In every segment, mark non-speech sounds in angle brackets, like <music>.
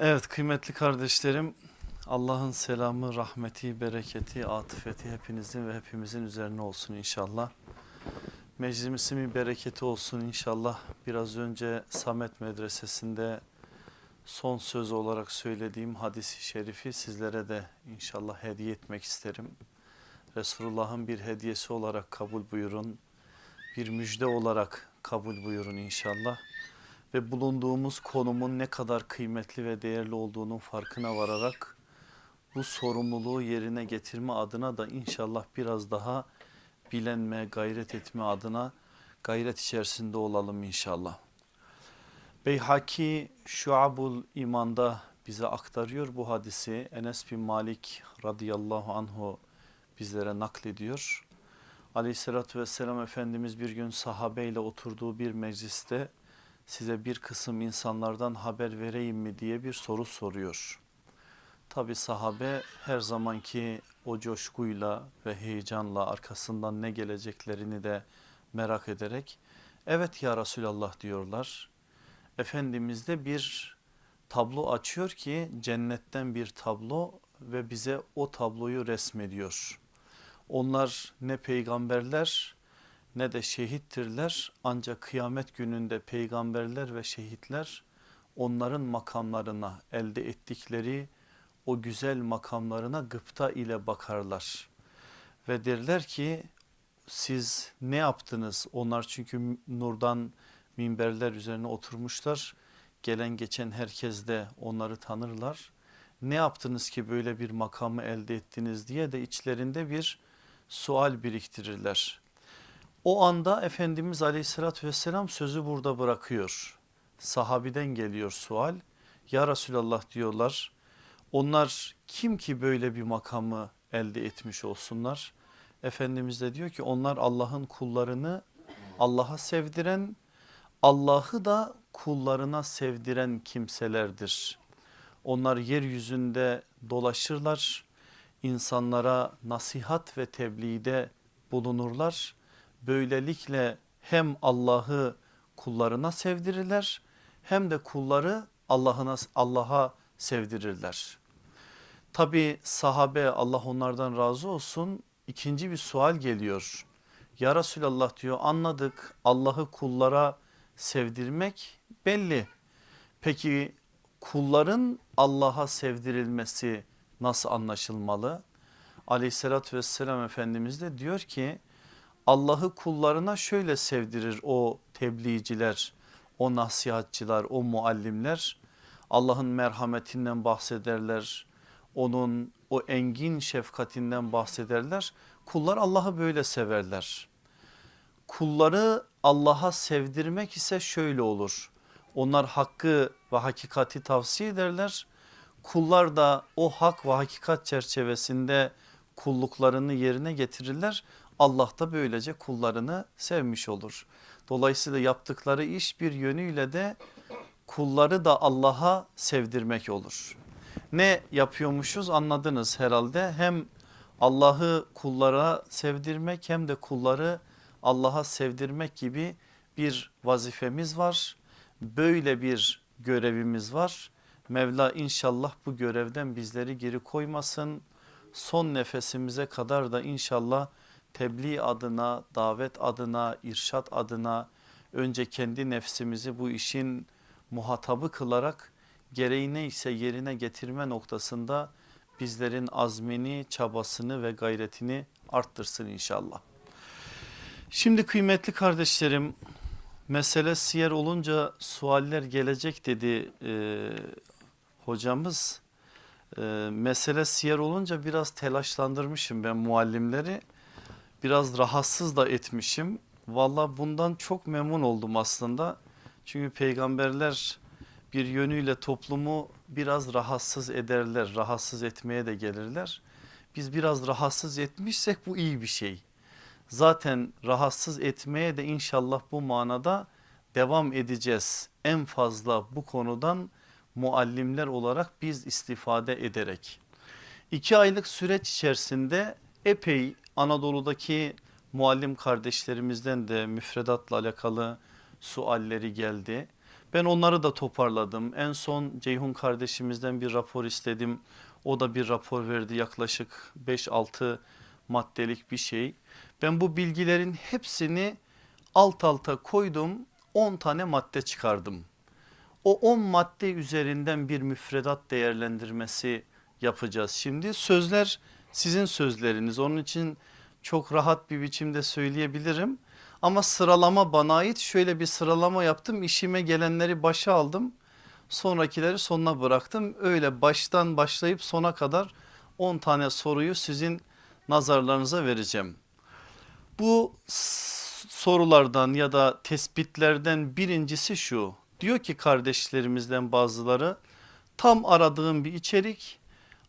Evet kıymetli kardeşlerim Allah'ın selamı, rahmeti, bereketi, atıfeti hepinizin ve hepimizin üzerine olsun inşallah. Meclisimizin bir bereketi olsun inşallah. Biraz önce Samet Medresesi'nde son söz olarak söylediğim hadisi şerifi sizlere de inşallah hediye etmek isterim. Resulullah'ın bir hediyesi olarak kabul buyurun. Bir müjde olarak kabul buyurun inşallah ve bulunduğumuz konumun ne kadar kıymetli ve değerli olduğunun farkına vararak bu sorumluluğu yerine getirme adına da inşallah biraz daha bilenme, gayret etme adına gayret içerisinde olalım inşallah. Beyhaki Şuabul İman'da bize aktarıyor bu hadisi. Enes bin Malik radıyallahu anhu bizlere naklediyor. Aleyhissalatü vesselam Efendimiz bir gün sahabeyle oturduğu bir mecliste size bir kısım insanlardan haber vereyim mi diye bir soru soruyor. Tabi sahabe her zamanki o coşkuyla ve heyecanla arkasından ne geleceklerini de merak ederek evet ya Resulallah diyorlar. Efendimiz de bir tablo açıyor ki cennetten bir tablo ve bize o tabloyu resmediyor. Onlar ne peygamberler ne de şehittirler ancak kıyamet gününde peygamberler ve şehitler onların makamlarına elde ettikleri o güzel makamlarına gıpta ile bakarlar. Ve derler ki siz ne yaptınız? Onlar çünkü nurdan minberler üzerine oturmuşlar. Gelen geçen herkes de onları tanırlar. Ne yaptınız ki böyle bir makamı elde ettiniz diye de içlerinde bir sual biriktirirler. O anda Efendimiz aleyhissalatü vesselam sözü burada bırakıyor. Sahabiden geliyor sual. Ya Resulallah diyorlar onlar kim ki böyle bir makamı elde etmiş olsunlar? Efendimiz de diyor ki onlar Allah'ın kullarını Allah'a sevdiren Allah'ı da kullarına sevdiren kimselerdir. Onlar yeryüzünde dolaşırlar, insanlara nasihat ve tebliğde bulunurlar böylelikle hem Allah'ı kullarına sevdirirler hem de kulları Allah'ına Allah'a sevdirirler. Tabi sahabe Allah onlardan razı olsun ikinci bir sual geliyor. Ya Resulallah diyor anladık Allah'ı kullara sevdirmek belli. Peki kulların Allah'a sevdirilmesi nasıl anlaşılmalı? Aleyhissalatü vesselam Efendimiz de diyor ki Allah'ı kullarına şöyle sevdirir o tebliğciler, o nasihatçılar, o muallimler. Allah'ın merhametinden bahsederler, onun o engin şefkatinden bahsederler. Kullar Allah'ı böyle severler. Kulları Allah'a sevdirmek ise şöyle olur. Onlar hakkı ve hakikati tavsiye ederler. Kullar da o hak ve hakikat çerçevesinde kulluklarını yerine getirirler. Allah da böylece kullarını sevmiş olur. Dolayısıyla yaptıkları iş bir yönüyle de kulları da Allah'a sevdirmek olur. Ne yapıyormuşuz anladınız herhalde hem Allah'ı kullara sevdirmek hem de kulları Allah'a sevdirmek gibi bir vazifemiz var. Böyle bir görevimiz var. Mevla inşallah bu görevden bizleri geri koymasın. Son nefesimize kadar da inşallah tebliğ adına, davet adına, irşat adına önce kendi nefsimizi bu işin muhatabı kılarak gereği neyse yerine getirme noktasında bizlerin azmini, çabasını ve gayretini arttırsın inşallah. Şimdi kıymetli kardeşlerim mesele siyer olunca sualler gelecek dedi e, hocamız. E, mesele siyer olunca biraz telaşlandırmışım ben muallimleri biraz rahatsız da etmişim. Valla bundan çok memnun oldum aslında. Çünkü peygamberler bir yönüyle toplumu biraz rahatsız ederler, rahatsız etmeye de gelirler. Biz biraz rahatsız etmişsek bu iyi bir şey. Zaten rahatsız etmeye de inşallah bu manada devam edeceğiz. En fazla bu konudan muallimler olarak biz istifade ederek. İki aylık süreç içerisinde epey Anadolu'daki muallim kardeşlerimizden de müfredatla alakalı sualleri geldi. Ben onları da toparladım. En son Ceyhun kardeşimizden bir rapor istedim. O da bir rapor verdi yaklaşık 5-6 maddelik bir şey. Ben bu bilgilerin hepsini alt alta koydum 10 tane madde çıkardım. O 10 madde üzerinden bir müfredat değerlendirmesi yapacağız. Şimdi sözler sizin sözleriniz onun için çok rahat bir biçimde söyleyebilirim. Ama sıralama bana ait şöyle bir sıralama yaptım işime gelenleri başa aldım sonrakileri sonuna bıraktım. Öyle baştan başlayıp sona kadar 10 tane soruyu sizin nazarlarınıza vereceğim. Bu sorulardan ya da tespitlerden birincisi şu. Diyor ki kardeşlerimizden bazıları tam aradığım bir içerik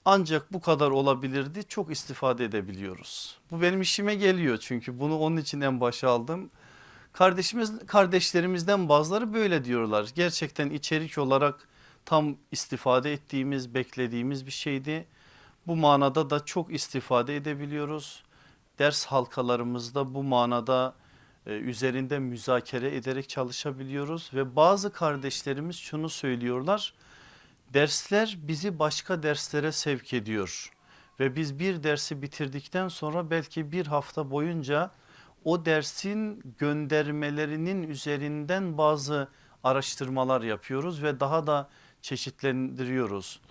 ancak bu kadar olabilirdi çok istifade edebiliyoruz. Bu benim işime geliyor çünkü bunu onun için en başa aldım. Kardeşimiz, kardeşlerimizden bazıları böyle diyorlar. Gerçekten içerik olarak tam istifade ettiğimiz beklediğimiz bir şeydi. Bu manada da çok istifade edebiliyoruz. Ders halkalarımızda bu manada e, üzerinde müzakere ederek çalışabiliyoruz ve bazı kardeşlerimiz şunu söylüyorlar. Dersler bizi başka derslere sevk ediyor ve biz bir dersi bitirdikten sonra belki bir hafta boyunca o dersin göndermelerinin üzerinden bazı araştırmalar yapıyoruz ve daha da çeşitlendiriyoruz.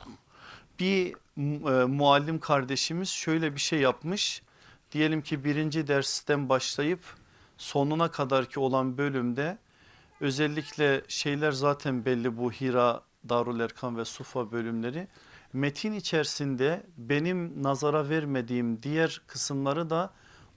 Bir e, muallim kardeşimiz şöyle bir şey yapmış. Diyelim ki birinci dersten başlayıp sonuna kadar ki olan bölümde özellikle şeyler zaten belli bu Hira, Darul Erkan ve Sufa bölümleri. Metin içerisinde benim nazara vermediğim diğer kısımları da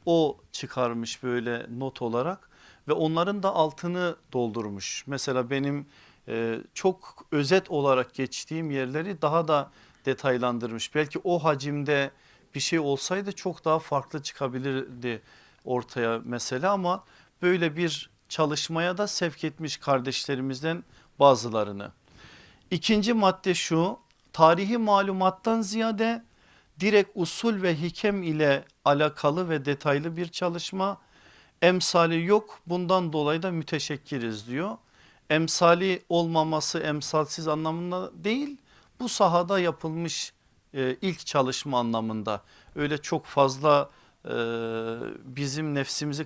o çıkarmış böyle not olarak ve onların da altını doldurmuş. Mesela benim e, çok özet olarak geçtiğim yerleri daha da detaylandırmış. Belki o hacimde bir şey olsaydı çok daha farklı çıkabilirdi ortaya mesela ama böyle bir çalışmaya da sevk etmiş kardeşlerimizden bazılarını. İkinci madde şu tarihi malumattan ziyade direkt usul ve hikem ile alakalı ve detaylı bir çalışma. Emsali yok bundan dolayı da müteşekkiriz diyor. Emsali olmaması emsalsiz anlamında değil bu sahada yapılmış e, ilk çalışma anlamında. Öyle çok fazla e, bizim nefsimizi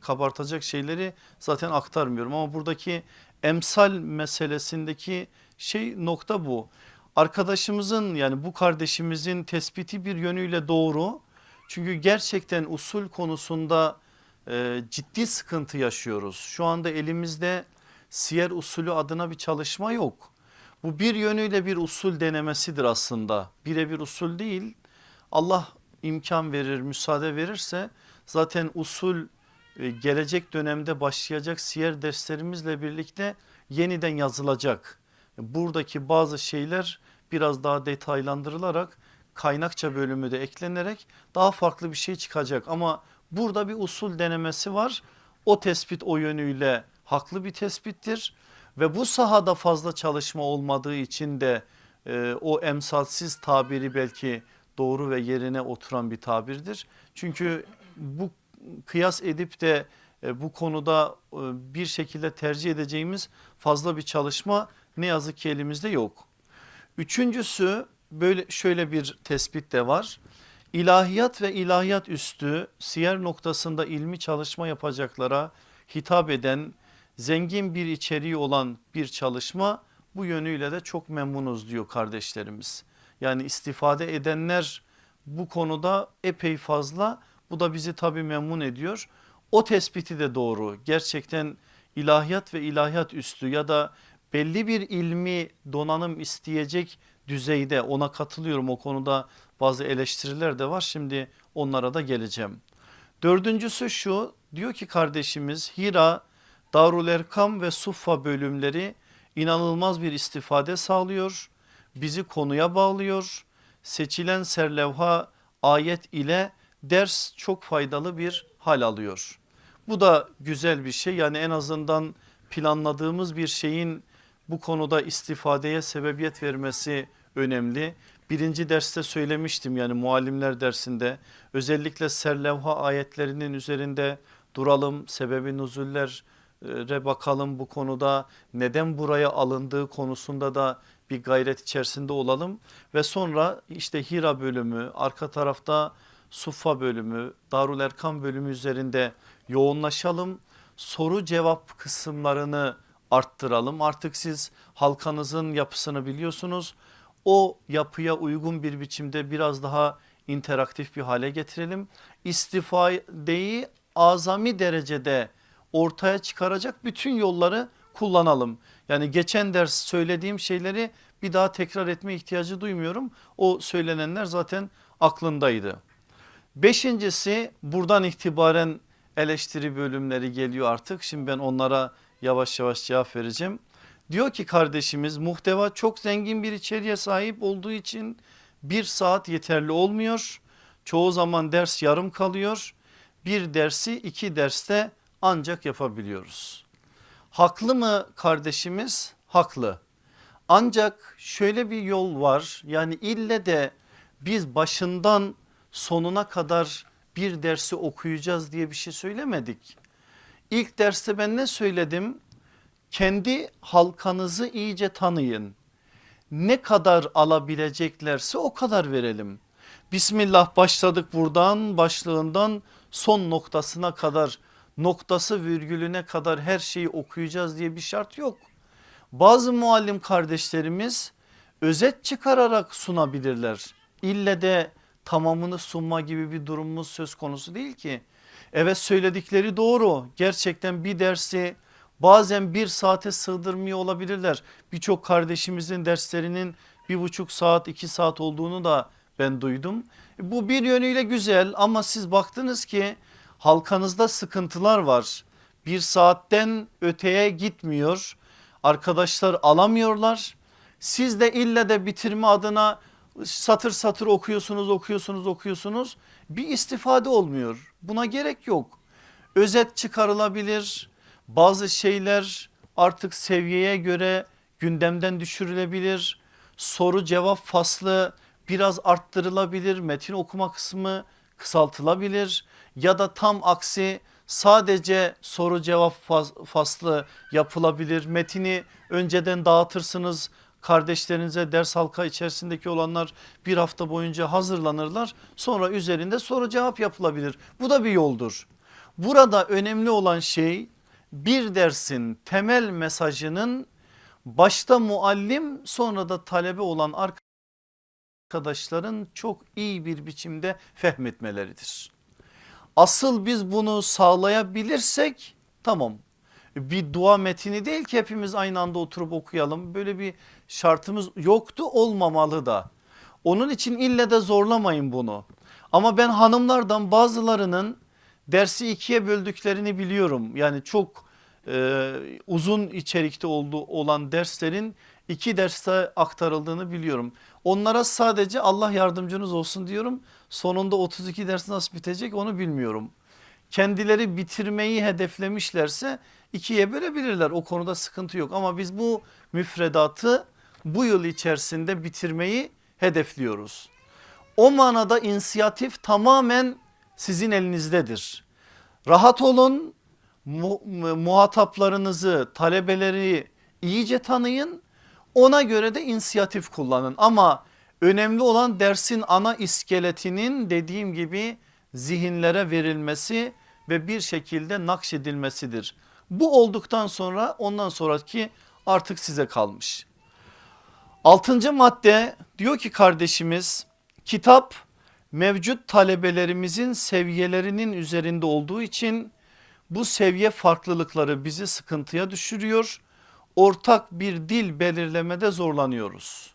kabartacak şeyleri zaten aktarmıyorum ama buradaki emsal meselesindeki şey nokta bu. Arkadaşımızın yani bu kardeşimizin tespiti bir yönüyle doğru. Çünkü gerçekten usul konusunda e, ciddi sıkıntı yaşıyoruz. Şu anda elimizde siyer usulü adına bir çalışma yok. Bu bir yönüyle bir usul denemesidir aslında. Birebir usul değil. Allah imkan verir, müsaade verirse zaten usul e, gelecek dönemde başlayacak siyer derslerimizle birlikte yeniden yazılacak. Buradaki bazı şeyler biraz daha detaylandırılarak kaynakça bölümü de eklenerek daha farklı bir şey çıkacak. Ama burada bir usul denemesi var. O tespit o yönüyle haklı bir tespittir ve bu sahada fazla çalışma olmadığı için de e, o emsalsiz tabiri belki doğru ve yerine oturan bir tabirdir. Çünkü bu kıyas edip de e, bu konuda e, bir şekilde tercih edeceğimiz fazla bir çalışma ne yazık ki elimizde yok. Üçüncüsü böyle şöyle bir tespit de var. İlahiyat ve ilahiyat üstü siyer noktasında ilmi çalışma yapacaklara hitap eden zengin bir içeriği olan bir çalışma bu yönüyle de çok memnunuz diyor kardeşlerimiz. Yani istifade edenler bu konuda epey fazla bu da bizi tabii memnun ediyor. O tespiti de doğru gerçekten ilahiyat ve ilahiyat üstü ya da belli bir ilmi donanım isteyecek düzeyde ona katılıyorum o konuda bazı eleştiriler de var şimdi onlara da geleceğim. Dördüncüsü şu diyor ki kardeşimiz Hira, Darul Erkam ve Suffa bölümleri inanılmaz bir istifade sağlıyor. Bizi konuya bağlıyor. Seçilen serlevha ayet ile ders çok faydalı bir hal alıyor. Bu da güzel bir şey yani en azından planladığımız bir şeyin bu konuda istifadeye sebebiyet vermesi önemli. Birinci derste söylemiştim yani muallimler dersinde özellikle serlevha ayetlerinin üzerinde duralım. Sebebi nüzuller re bakalım bu konuda neden buraya alındığı konusunda da bir gayret içerisinde olalım ve sonra işte Hira bölümü arka tarafta Suffa bölümü Darul Erkam bölümü üzerinde yoğunlaşalım soru cevap kısımlarını arttıralım artık siz halkanızın yapısını biliyorsunuz o yapıya uygun bir biçimde biraz daha interaktif bir hale getirelim istifadeyi azami derecede ortaya çıkaracak bütün yolları kullanalım. Yani geçen ders söylediğim şeyleri bir daha tekrar etme ihtiyacı duymuyorum. O söylenenler zaten aklındaydı. Beşincisi buradan itibaren eleştiri bölümleri geliyor artık. Şimdi ben onlara yavaş yavaş cevap vereceğim. Diyor ki kardeşimiz muhteva çok zengin bir içeriğe sahip olduğu için bir saat yeterli olmuyor. Çoğu zaman ders yarım kalıyor. Bir dersi iki derste ancak yapabiliyoruz. Haklı mı kardeşimiz? Haklı. Ancak şöyle bir yol var yani ille de biz başından sonuna kadar bir dersi okuyacağız diye bir şey söylemedik. İlk derste ben ne söyledim? Kendi halkanızı iyice tanıyın. Ne kadar alabileceklerse o kadar verelim. Bismillah başladık buradan başlığından son noktasına kadar noktası virgülüne kadar her şeyi okuyacağız diye bir şart yok. Bazı muallim kardeşlerimiz özet çıkararak sunabilirler. İlle de tamamını sunma gibi bir durumumuz söz konusu değil ki. Evet söyledikleri doğru gerçekten bir dersi bazen bir saate sığdırmıyor olabilirler. Birçok kardeşimizin derslerinin bir buçuk saat iki saat olduğunu da ben duydum. Bu bir yönüyle güzel ama siz baktınız ki halkanızda sıkıntılar var. Bir saatten öteye gitmiyor. Arkadaşlar alamıyorlar. Siz de ille de bitirme adına satır satır okuyorsunuz okuyorsunuz okuyorsunuz. Bir istifade olmuyor. Buna gerek yok. Özet çıkarılabilir. Bazı şeyler artık seviyeye göre gündemden düşürülebilir. Soru cevap faslı biraz arttırılabilir. Metin okuma kısmı kısaltılabilir ya da tam aksi sadece soru cevap faslı yapılabilir. Metini önceden dağıtırsınız kardeşlerinize ders halka içerisindeki olanlar bir hafta boyunca hazırlanırlar. Sonra üzerinde soru cevap yapılabilir. Bu da bir yoldur. Burada önemli olan şey bir dersin temel mesajının başta muallim sonra da talebe olan arkadaşların çok iyi bir biçimde fehmetmeleridir. Asıl biz bunu sağlayabilirsek tamam bir dua metini değil ki hepimiz aynı anda oturup okuyalım. Böyle bir şartımız yoktu olmamalı da. Onun için ille de zorlamayın bunu. Ama ben hanımlardan bazılarının dersi ikiye böldüklerini biliyorum. Yani çok e, uzun içerikte olduğu olan derslerin iki derste aktarıldığını biliyorum. Onlara sadece Allah yardımcınız olsun diyorum. Sonunda 32 ders nasıl bitecek onu bilmiyorum. Kendileri bitirmeyi hedeflemişlerse ikiye bölebilirler o konuda sıkıntı yok. Ama biz bu müfredatı bu yıl içerisinde bitirmeyi hedefliyoruz. O manada inisiyatif tamamen sizin elinizdedir. Rahat olun mu, muhataplarınızı talebeleri iyice tanıyın ona göre de inisiyatif kullanın ama önemli olan dersin ana iskeletinin dediğim gibi zihinlere verilmesi ve bir şekilde nakşedilmesidir. Bu olduktan sonra ondan sonraki artık size kalmış. Altıncı madde diyor ki kardeşimiz kitap mevcut talebelerimizin seviyelerinin üzerinde olduğu için bu seviye farklılıkları bizi sıkıntıya düşürüyor. Ortak bir dil belirlemede zorlanıyoruz.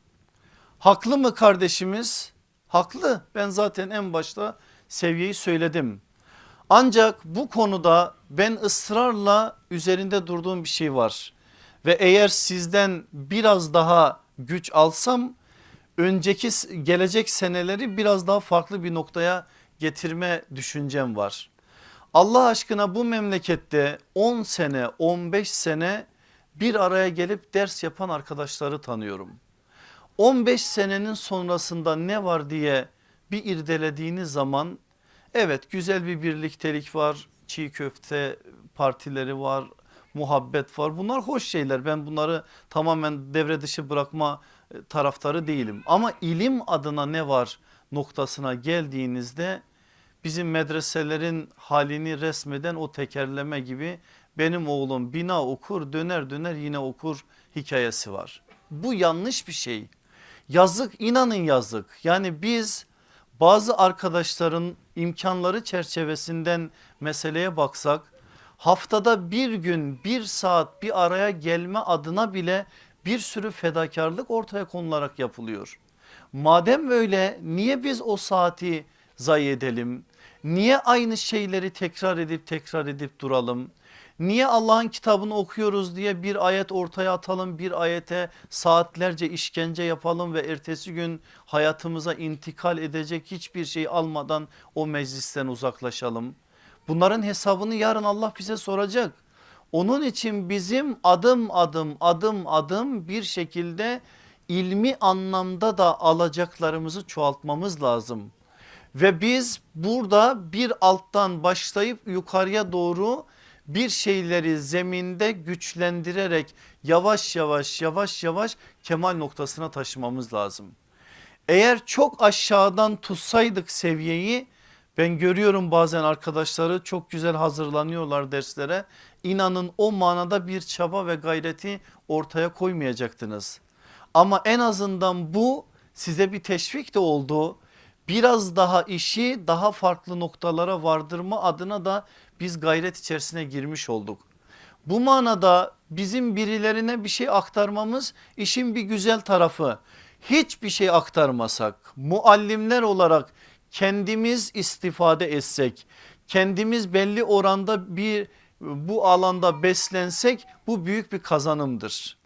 Haklı mı kardeşimiz? Haklı ben zaten en başta seviyeyi söyledim. Ancak bu konuda ben ısrarla üzerinde durduğum bir şey var. Ve eğer sizden biraz daha güç alsam önceki gelecek seneleri biraz daha farklı bir noktaya getirme düşüncem var. Allah aşkına bu memlekette 10 sene 15 sene bir araya gelip ders yapan arkadaşları tanıyorum. 15 senenin sonrasında ne var diye bir irdelediğiniz zaman evet güzel bir birliktelik var çiğ köfte partileri var muhabbet var. Bunlar hoş şeyler. Ben bunları tamamen devre dışı bırakma e, taraftarı değilim. Ama ilim adına ne var noktasına geldiğinizde bizim medreselerin halini resmeden o tekerleme gibi benim oğlum bina okur döner döner yine okur hikayesi var. Bu yanlış bir şey. Yazık inanın yazık. Yani biz bazı arkadaşların imkanları çerçevesinden meseleye baksak haftada bir gün bir saat bir araya gelme adına bile bir sürü fedakarlık ortaya konularak yapılıyor. Madem öyle niye biz o saati zayi edelim? Niye aynı şeyleri tekrar edip tekrar edip duralım? Niye Allah'ın kitabını okuyoruz diye bir ayet ortaya atalım bir ayete saatlerce işkence yapalım ve ertesi gün hayatımıza intikal edecek hiçbir şey almadan o meclisten uzaklaşalım. Bunların hesabını yarın Allah bize soracak. Onun için bizim adım adım adım adım bir şekilde ilmi anlamda da alacaklarımızı çoğaltmamız lazım. Ve biz burada bir alttan başlayıp yukarıya doğru bir şeyleri zeminde güçlendirerek yavaş yavaş yavaş yavaş kemal noktasına taşımamız lazım. Eğer çok aşağıdan tutsaydık seviyeyi ben görüyorum bazen arkadaşları çok güzel hazırlanıyorlar derslere. İnanın o manada bir çaba ve gayreti ortaya koymayacaktınız. Ama en azından bu size bir teşvik de oldu. Biraz daha işi daha farklı noktalara vardırma adına da biz gayret içerisine girmiş olduk. Bu manada bizim birilerine bir şey aktarmamız işin bir güzel tarafı. Hiçbir şey aktarmasak muallimler olarak kendimiz istifade etsek kendimiz belli oranda bir bu alanda beslensek bu büyük bir kazanımdır.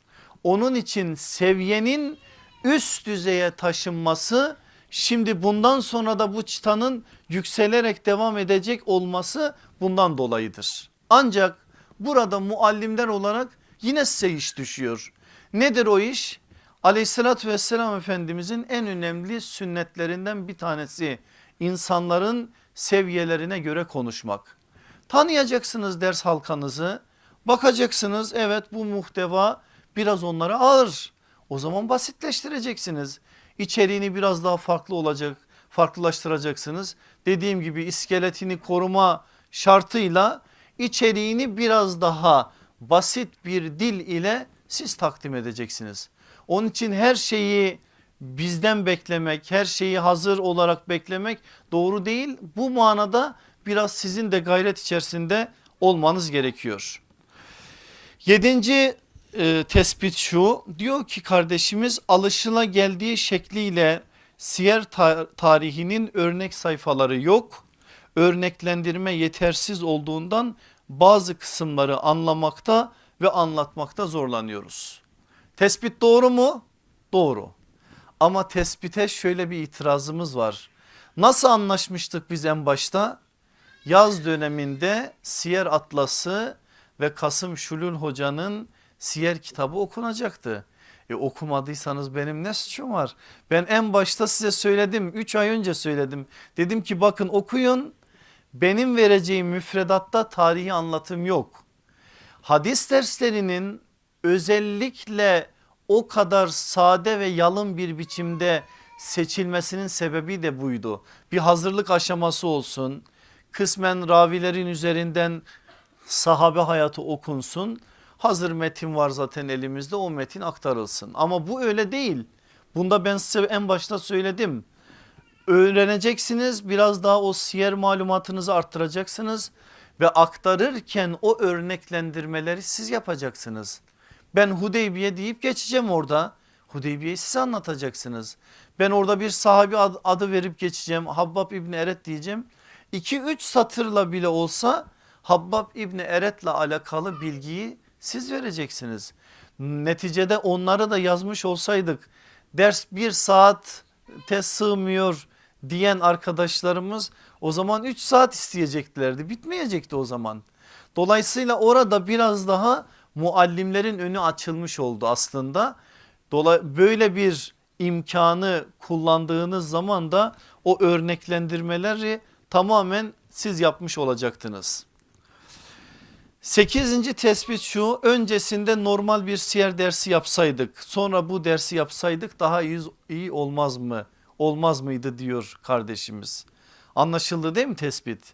Onun için seviyenin üst düzeye taşınması şimdi bundan sonra da bu çıtanın yükselerek devam edecek olması bundan dolayıdır. Ancak burada muallimler olarak yine size iş düşüyor. Nedir o iş? Aleyhissalatü vesselam Efendimizin en önemli sünnetlerinden bir tanesi insanların seviyelerine göre konuşmak. Tanıyacaksınız ders halkanızı bakacaksınız evet bu muhteva biraz onlara ağır o zaman basitleştireceksiniz. İçeriğini biraz daha farklı olacak farklılaştıracaksınız. Dediğim gibi iskeletini koruma şartıyla içeriğini biraz daha basit bir dil ile siz takdim edeceksiniz. Onun için her şeyi bizden beklemek her şeyi hazır olarak beklemek doğru değil. Bu manada biraz sizin de gayret içerisinde olmanız gerekiyor. Yedinci e, tespit şu diyor ki kardeşimiz alışıla geldiği şekliyle siyer tarihinin örnek sayfaları yok. Örneklendirme yetersiz olduğundan bazı kısımları anlamakta ve anlatmakta zorlanıyoruz. Tespit doğru mu? Doğru. Ama tespite şöyle bir itirazımız var. Nasıl anlaşmıştık biz en başta? Yaz döneminde Siyer Atlası ve Kasım Şulul Hoca'nın Siyer kitabı okunacaktı. E okumadıysanız benim ne suçum var? Ben en başta size söyledim 3 ay önce söyledim. Dedim ki bakın okuyun benim vereceğim müfredatta tarihi anlatım yok. Hadis derslerinin özellikle o kadar sade ve yalın bir biçimde seçilmesinin sebebi de buydu. Bir hazırlık aşaması olsun. Kısmen ravilerin üzerinden sahabe hayatı okunsun. Hazır metin var zaten elimizde o metin aktarılsın. Ama bu öyle değil. Bunda ben size en başta söyledim. Öğreneceksiniz biraz daha o siyer malumatınızı arttıracaksınız ve aktarırken o örneklendirmeleri siz yapacaksınız. Ben Hudeybiye deyip geçeceğim orada. Hudeybiye'yi siz anlatacaksınız. Ben orada bir sahabi adı verip geçeceğim. Habbab İbni Eret diyeceğim. 2-3 satırla bile olsa Habbab İbni Eret'le alakalı bilgiyi siz vereceksiniz. Neticede onları da yazmış olsaydık ders bir saate sığmıyor diyen arkadaşlarımız o zaman 3 saat isteyeceklerdi bitmeyecekti o zaman. Dolayısıyla orada biraz daha muallimlerin önü açılmış oldu aslında. Böyle bir imkanı kullandığınız zaman da o örneklendirmeleri tamamen siz yapmış olacaktınız. Sekizinci tespit şu öncesinde normal bir siyer dersi yapsaydık sonra bu dersi yapsaydık daha iyi, iyi olmaz mı olmaz mıydı diyor kardeşimiz. Anlaşıldı değil mi tespit?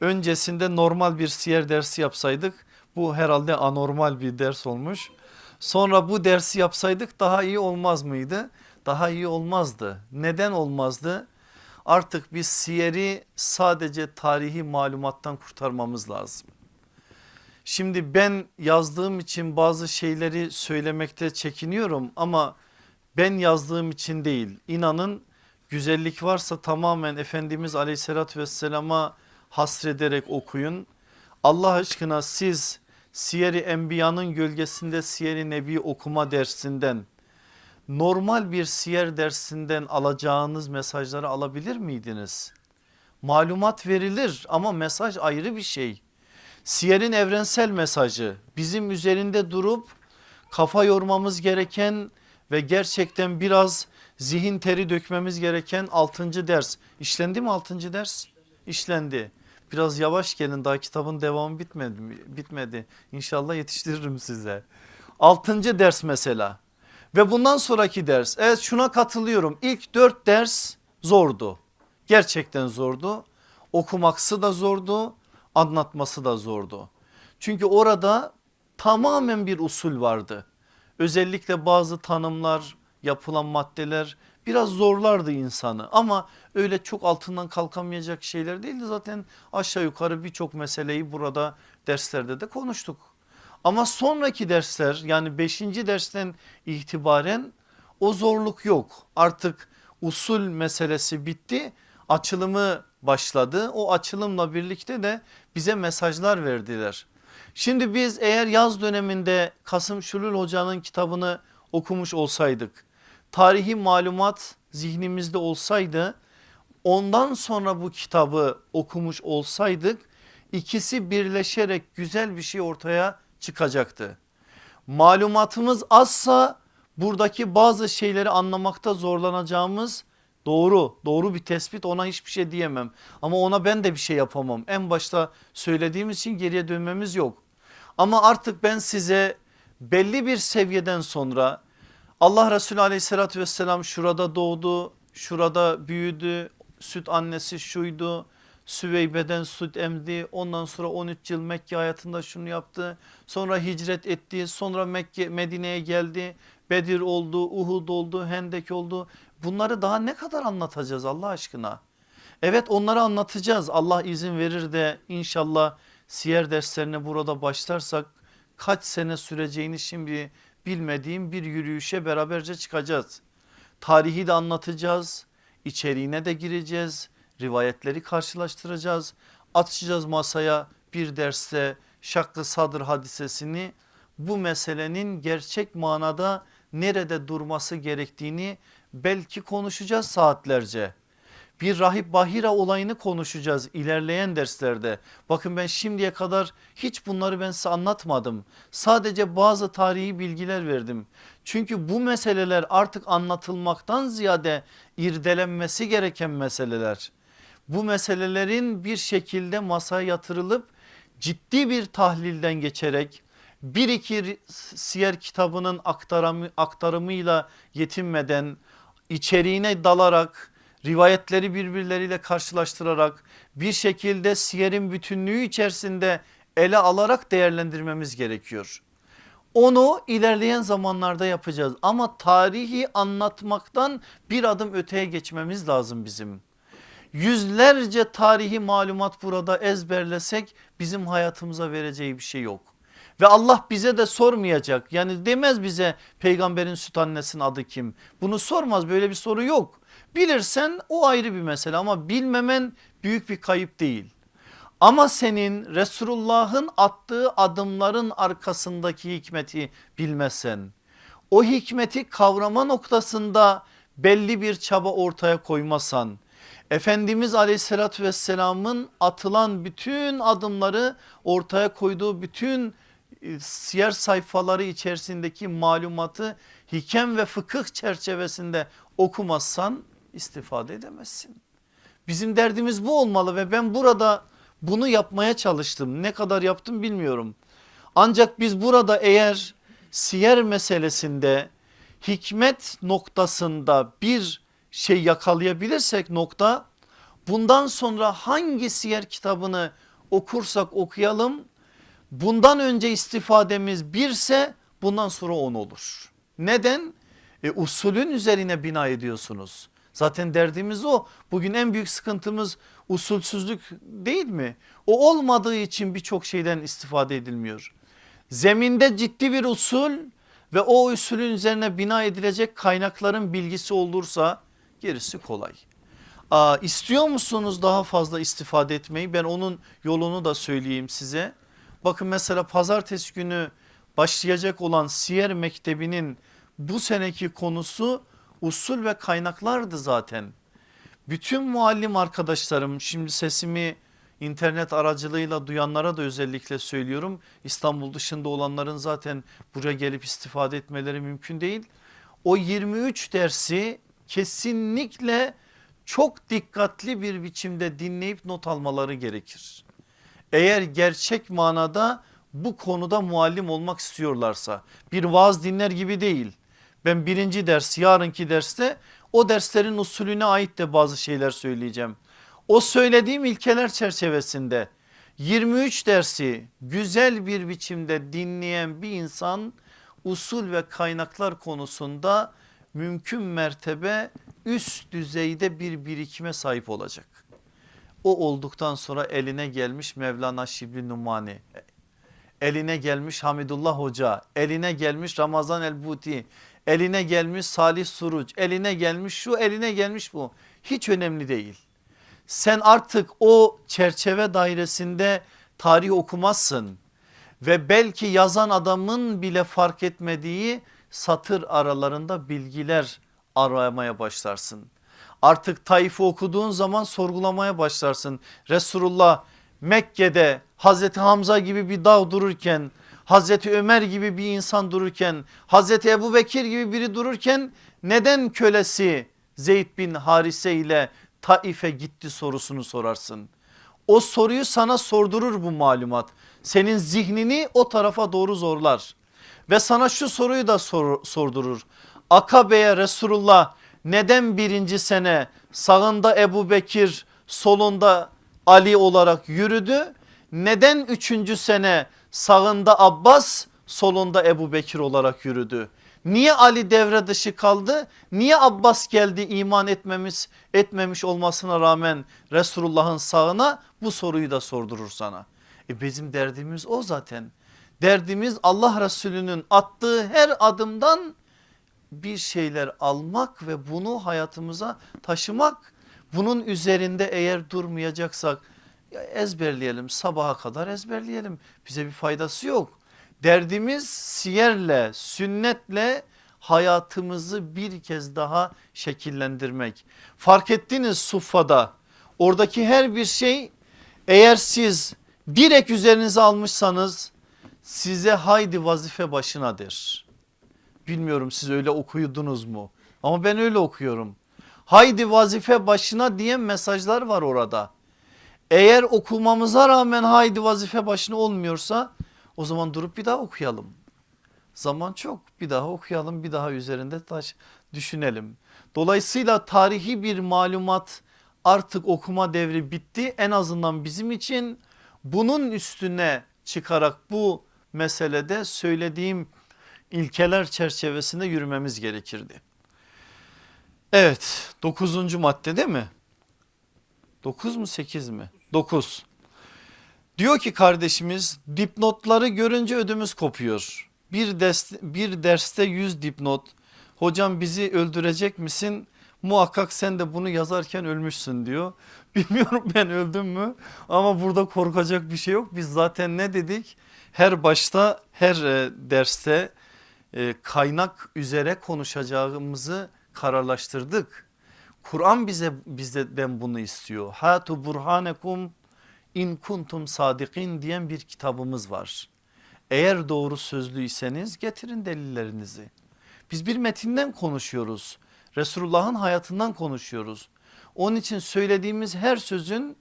Öncesinde normal bir siyer dersi yapsaydık bu herhalde anormal bir ders olmuş. Sonra bu dersi yapsaydık daha iyi olmaz mıydı? Daha iyi olmazdı. Neden olmazdı? Artık biz siyeri sadece tarihi malumattan kurtarmamız lazım. Şimdi ben yazdığım için bazı şeyleri söylemekte çekiniyorum ama ben yazdığım için değil. İnanın güzellik varsa tamamen Efendimiz aleyhissalatü vesselama hasrederek okuyun. Allah aşkına siz Siyer-i Enbiya'nın gölgesinde Siyer-i Nebi okuma dersinden normal bir siyer dersinden alacağınız mesajları alabilir miydiniz? Malumat verilir ama mesaj ayrı bir şey. Siyerin evrensel mesajı bizim üzerinde durup kafa yormamız gereken ve gerçekten biraz zihin teri dökmemiz gereken 6. ders. İşlendi mi 6. ders? İşlendi. Biraz yavaş gelin daha kitabın devamı bitmedi. bitmedi. İnşallah yetiştiririm size. 6. ders mesela ve bundan sonraki ders evet şuna katılıyorum ilk 4 ders zordu. Gerçekten zordu. Okumaksı da zordu anlatması da zordu. Çünkü orada tamamen bir usul vardı. Özellikle bazı tanımlar yapılan maddeler biraz zorlardı insanı ama öyle çok altından kalkamayacak şeyler değildi. Zaten aşağı yukarı birçok meseleyi burada derslerde de konuştuk. Ama sonraki dersler yani 5. dersten itibaren o zorluk yok. Artık usul meselesi bitti açılımı başladı. O açılımla birlikte de bize mesajlar verdiler. Şimdi biz eğer yaz döneminde Kasım Şulul Hoca'nın kitabını okumuş olsaydık, tarihi malumat zihnimizde olsaydı, ondan sonra bu kitabı okumuş olsaydık, ikisi birleşerek güzel bir şey ortaya çıkacaktı. Malumatımız azsa buradaki bazı şeyleri anlamakta zorlanacağımız Doğru doğru bir tespit ona hiçbir şey diyemem ama ona ben de bir şey yapamam. En başta söylediğim için geriye dönmemiz yok. Ama artık ben size belli bir seviyeden sonra Allah Resulü aleyhissalatü vesselam şurada doğdu, şurada büyüdü, süt annesi şuydu, Süveybe'den süt emdi ondan sonra 13 yıl Mekke hayatında şunu yaptı sonra hicret etti sonra Mekke Medine'ye geldi Bedir oldu Uhud oldu Hendek oldu Bunları daha ne kadar anlatacağız Allah aşkına? Evet onları anlatacağız Allah izin verir de inşallah siyer derslerine burada başlarsak kaç sene süreceğini şimdi bilmediğim bir yürüyüşe beraberce çıkacağız. Tarihi de anlatacağız, içeriğine de gireceğiz, rivayetleri karşılaştıracağız. Atacağız masaya bir derste şakkı sadır hadisesini bu meselenin gerçek manada nerede durması gerektiğini belki konuşacağız saatlerce. Bir rahip Bahira olayını konuşacağız ilerleyen derslerde. Bakın ben şimdiye kadar hiç bunları ben size anlatmadım. Sadece bazı tarihi bilgiler verdim. Çünkü bu meseleler artık anlatılmaktan ziyade irdelenmesi gereken meseleler. Bu meselelerin bir şekilde masaya yatırılıp ciddi bir tahlilden geçerek bir iki siyer kitabının aktarımı, aktarımıyla yetinmeden içeriğine dalarak rivayetleri birbirleriyle karşılaştırarak bir şekilde siyerin bütünlüğü içerisinde ele alarak değerlendirmemiz gerekiyor. Onu ilerleyen zamanlarda yapacağız ama tarihi anlatmaktan bir adım öteye geçmemiz lazım bizim. Yüzlerce tarihi malumat burada ezberlesek bizim hayatımıza vereceği bir şey yok. Ve Allah bize de sormayacak yani demez bize peygamberin süt annesinin adı kim? Bunu sormaz böyle bir soru yok. Bilirsen o ayrı bir mesele ama bilmemen büyük bir kayıp değil. Ama senin Resulullah'ın attığı adımların arkasındaki hikmeti bilmezsen o hikmeti kavrama noktasında belli bir çaba ortaya koymasan Efendimiz aleyhissalatü vesselamın atılan bütün adımları ortaya koyduğu bütün siyer sayfaları içerisindeki malumatı hikem ve fıkıh çerçevesinde okumazsan istifade edemezsin. Bizim derdimiz bu olmalı ve ben burada bunu yapmaya çalıştım. Ne kadar yaptım bilmiyorum. Ancak biz burada eğer siyer meselesinde hikmet noktasında bir şey yakalayabilirsek nokta bundan sonra hangi siyer kitabını okursak okuyalım bundan önce istifademiz birse bundan sonra on olur. Neden? E, usulün üzerine bina ediyorsunuz. Zaten derdimiz o. Bugün en büyük sıkıntımız usulsüzlük değil mi? O olmadığı için birçok şeyden istifade edilmiyor. Zeminde ciddi bir usul ve o usulün üzerine bina edilecek kaynakların bilgisi olursa gerisi kolay. Aa, istiyor musunuz daha fazla istifade etmeyi? Ben onun yolunu da söyleyeyim size. Bakın mesela pazartesi günü başlayacak olan Siyer Mektebi'nin bu seneki konusu usul ve kaynaklardı zaten. Bütün muallim arkadaşlarım şimdi sesimi internet aracılığıyla duyanlara da özellikle söylüyorum. İstanbul dışında olanların zaten buraya gelip istifade etmeleri mümkün değil. O 23 dersi kesinlikle çok dikkatli bir biçimde dinleyip not almaları gerekir. Eğer gerçek manada bu konuda muallim olmak istiyorlarsa bir vaaz dinler gibi değil. Ben birinci ders yarınki derste o derslerin usulüne ait de bazı şeyler söyleyeceğim. O söylediğim ilkeler çerçevesinde 23 dersi güzel bir biçimde dinleyen bir insan usul ve kaynaklar konusunda mümkün mertebe üst düzeyde bir birikime sahip olacak. O olduktan sonra eline gelmiş Mevlana Şibli Numani, eline gelmiş Hamidullah Hoca, eline gelmiş Ramazan el-Buti, eline gelmiş Salih Suruç, eline gelmiş şu, eline gelmiş bu. Hiç önemli değil. Sen artık o çerçeve dairesinde tarih okumazsın ve belki yazan adamın bile fark etmediği satır aralarında bilgiler aramaya başlarsın. Artık Taif'i okuduğun zaman sorgulamaya başlarsın. Resulullah Mekke'de Hazreti Hamza gibi bir dağ dururken Hazreti Ömer gibi bir insan dururken Hazreti Ebu Bekir gibi biri dururken neden kölesi Zeyd bin Harise ile Taif'e gitti sorusunu sorarsın. O soruyu sana sordurur bu malumat. Senin zihnini o tarafa doğru zorlar. Ve sana şu soruyu da sor, sordurur. Akabe'ye Resulullah neden birinci sene sağında Ebu Bekir solunda Ali olarak yürüdü? Neden üçüncü sene sağında Abbas solunda Ebu Bekir olarak yürüdü? Niye Ali devre dışı kaldı? Niye Abbas geldi iman etmemiş, etmemiş olmasına rağmen Resulullah'ın sağına bu soruyu da sordurur sana. E bizim derdimiz o zaten. Derdimiz Allah Resulü'nün attığı her adımdan bir şeyler almak ve bunu hayatımıza taşımak. Bunun üzerinde eğer durmayacaksak ezberleyelim sabaha kadar ezberleyelim bize bir faydası yok. Derdimiz siyerle sünnetle hayatımızı bir kez daha şekillendirmek. Fark ettiniz suffada oradaki her bir şey eğer siz direkt üzerinize almışsanız size haydi vazife başınadır. Bilmiyorum siz öyle okuyudunuz mu? Ama ben öyle okuyorum. Haydi vazife başına diyen mesajlar var orada. Eğer okumamıza rağmen haydi vazife başına olmuyorsa o zaman durup bir daha okuyalım. Zaman çok bir daha okuyalım bir daha üzerinde taş düşünelim. Dolayısıyla tarihi bir malumat artık okuma devri bitti. En azından bizim için bunun üstüne çıkarak bu meselede söylediğim ilkeler çerçevesinde yürümemiz gerekirdi. Evet dokuzuncu madde değil mi? Dokuz mu sekiz mi? Dokuz. Diyor ki kardeşimiz dipnotları görünce ödümüz kopuyor. Bir, ders, bir derste yüz dipnot. Hocam bizi öldürecek misin? Muhakkak sen de bunu yazarken ölmüşsün diyor. <laughs> Bilmiyorum ben öldüm mü ama burada korkacak bir şey yok. Biz zaten ne dedik? Her başta her e, derste e, kaynak üzere konuşacağımızı kararlaştırdık. Kur'an bize bizden bunu istiyor. Hatu burhanekum in kuntum sadikin diyen bir kitabımız var. Eğer doğru sözlüyseniz getirin delillerinizi. Biz bir metinden konuşuyoruz. Resulullah'ın hayatından konuşuyoruz. Onun için söylediğimiz her sözün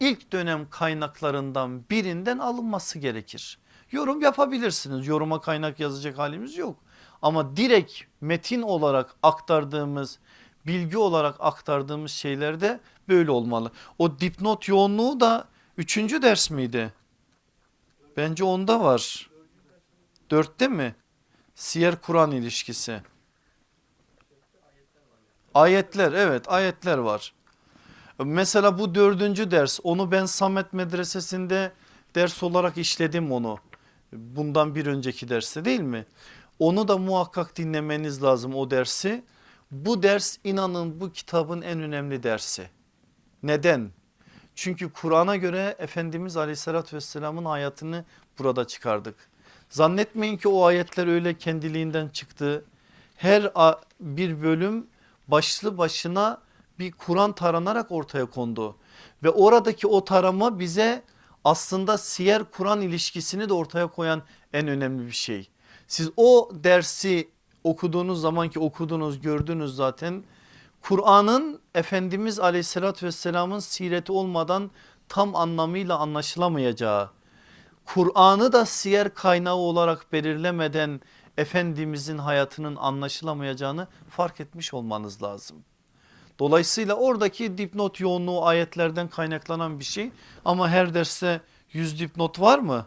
ilk dönem kaynaklarından birinden alınması gerekir. Yorum yapabilirsiniz. Yoruma kaynak yazacak halimiz yok. Ama direkt metin olarak aktardığımız bilgi olarak aktardığımız şeylerde böyle olmalı. O dipnot yoğunluğu da üçüncü ders miydi? Bence onda var. Dörtte mi? Siyer Kur'an ilişkisi. Ayetler evet ayetler var. Mesela bu dördüncü ders onu ben Samet Medresesi'nde ders olarak işledim onu. Bundan bir önceki derste değil mi? Onu da muhakkak dinlemeniz lazım o dersi. Bu ders inanın bu kitabın en önemli dersi. Neden? Çünkü Kur'an'a göre Efendimiz aleyhissalatü vesselamın hayatını burada çıkardık. Zannetmeyin ki o ayetler öyle kendiliğinden çıktı. Her bir bölüm başlı başına bir Kur'an taranarak ortaya kondu. Ve oradaki o tarama bize aslında siyer Kur'an ilişkisini de ortaya koyan en önemli bir şey. Siz o dersi okuduğunuz zaman ki okudunuz gördünüz zaten Kur'an'ın Efendimiz aleyhissalatü vesselamın sireti olmadan tam anlamıyla anlaşılamayacağı Kur'an'ı da siyer kaynağı olarak belirlemeden Efendimizin hayatının anlaşılamayacağını fark etmiş olmanız lazım. Dolayısıyla oradaki dipnot yoğunluğu ayetlerden kaynaklanan bir şey ama her derste 100 dipnot var mı?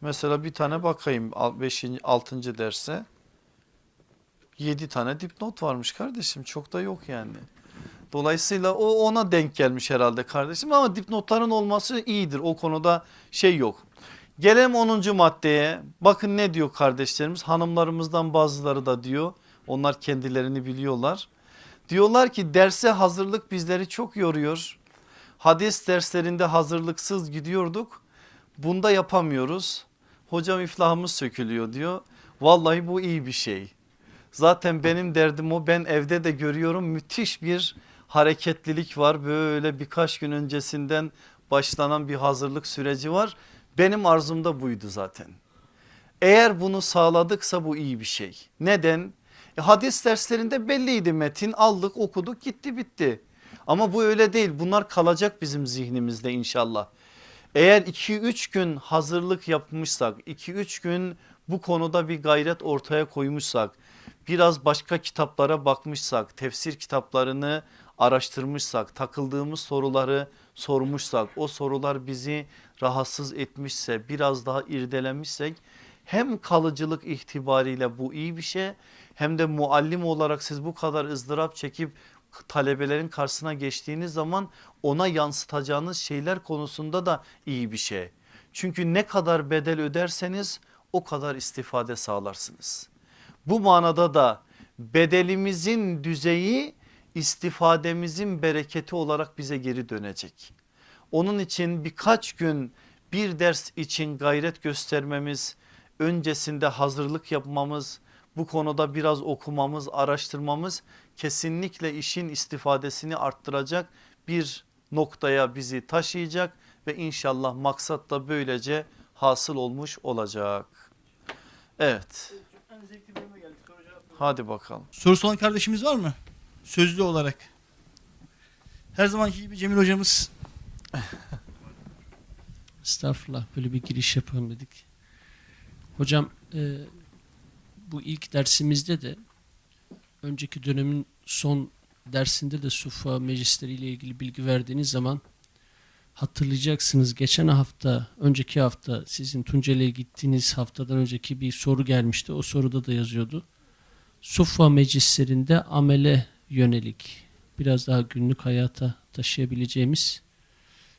Mesela bir tane bakayım 5. 6. derse 7 tane dipnot varmış kardeşim çok da yok yani. Dolayısıyla o ona denk gelmiş herhalde kardeşim ama dipnotların olması iyidir o konuda şey yok. Gelelim 10. maddeye bakın ne diyor kardeşlerimiz hanımlarımızdan bazıları da diyor onlar kendilerini biliyorlar. Diyorlar ki derse hazırlık bizleri çok yoruyor. Hadis derslerinde hazırlıksız gidiyorduk bunda yapamıyoruz. Hocam iflahımız sökülüyor diyor. Vallahi bu iyi bir şey. Zaten benim derdim o ben evde de görüyorum müthiş bir hareketlilik var. Böyle birkaç gün öncesinden başlanan bir hazırlık süreci var. Benim arzum da buydu zaten. Eğer bunu sağladıksa bu iyi bir şey. Neden? E, hadis derslerinde belliydi metin aldık okuduk gitti bitti. Ama bu öyle değil bunlar kalacak bizim zihnimizde inşallah. Eğer 2-3 gün hazırlık yapmışsak 2-3 gün bu konuda bir gayret ortaya koymuşsak biraz başka kitaplara bakmışsak tefsir kitaplarını araştırmışsak takıldığımız soruları sormuşsak o sorular bizi rahatsız etmişse biraz daha irdelemişsek hem kalıcılık itibariyle bu iyi bir şey hem de muallim olarak siz bu kadar ızdırap çekip talebelerin karşısına geçtiğiniz zaman ona yansıtacağınız şeyler konusunda da iyi bir şey. Çünkü ne kadar bedel öderseniz o kadar istifade sağlarsınız. Bu manada da bedelimizin düzeyi istifademizin bereketi olarak bize geri dönecek. Onun için birkaç gün bir ders için gayret göstermemiz, öncesinde hazırlık yapmamız, bu konuda biraz okumamız, araştırmamız kesinlikle işin istifadesini arttıracak bir noktaya bizi taşıyacak ve inşallah maksat da böylece hasıl olmuş olacak. Evet. Hadi bakalım. Sorusu olan kardeşimiz var mı? Sözlü olarak. Her zamanki gibi Cemil hocamız. <laughs> Estağfurullah böyle bir giriş yapalım dedik. Hocam e, bu ilk dersimizde de önceki dönemin son dersinde de Sufa meclisleriyle ilgili bilgi verdiğiniz zaman hatırlayacaksınız. Geçen hafta, önceki hafta sizin Tunceli'ye gittiğiniz haftadan önceki bir soru gelmişti. O soruda da yazıyordu. Sufa meclislerinde amele yönelik biraz daha günlük hayata taşıyabileceğimiz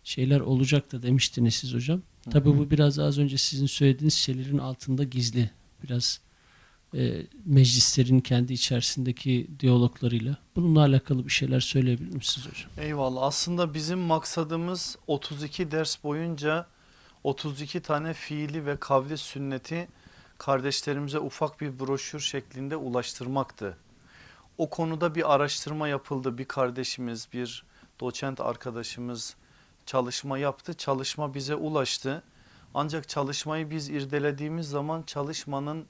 şeyler olacak da demiştiniz siz hocam. Tabii bu biraz az önce sizin söylediğiniz şeylerin altında gizli. Biraz e, meclislerin kendi içerisindeki diyaloglarıyla. Bununla alakalı bir şeyler söyleyebilir misiniz hocam? Eyvallah aslında bizim maksadımız 32 ders boyunca 32 tane fiili ve kavli sünneti kardeşlerimize ufak bir broşür şeklinde ulaştırmaktı. O konuda bir araştırma yapıldı bir kardeşimiz bir doçent arkadaşımız çalışma yaptı çalışma bize ulaştı. Ancak çalışmayı biz irdelediğimiz zaman çalışmanın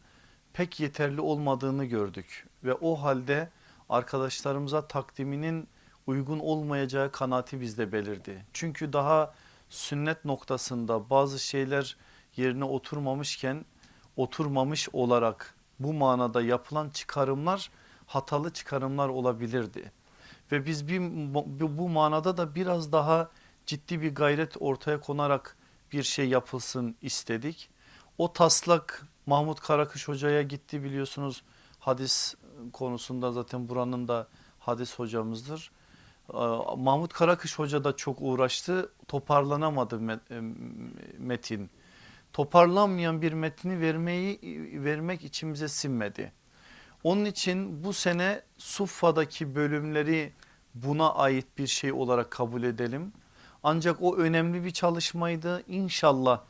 pek yeterli olmadığını gördük ve o halde arkadaşlarımıza takdiminin uygun olmayacağı kanaati bizde belirdi. Çünkü daha sünnet noktasında bazı şeyler yerine oturmamışken oturmamış olarak bu manada yapılan çıkarımlar hatalı çıkarımlar olabilirdi. Ve biz bir, bu, manada da biraz daha ciddi bir gayret ortaya konarak bir şey yapılsın istedik. O taslak Mahmut Karakış Hoca'ya gitti biliyorsunuz hadis konusunda zaten buranın da hadis hocamızdır. Ee, Mahmut Karakış Hoca da çok uğraştı toparlanamadı metin. Toparlanmayan bir metni vermeyi vermek içimize sinmedi. Onun için bu sene Suffa'daki bölümleri buna ait bir şey olarak kabul edelim. Ancak o önemli bir çalışmaydı. İnşallah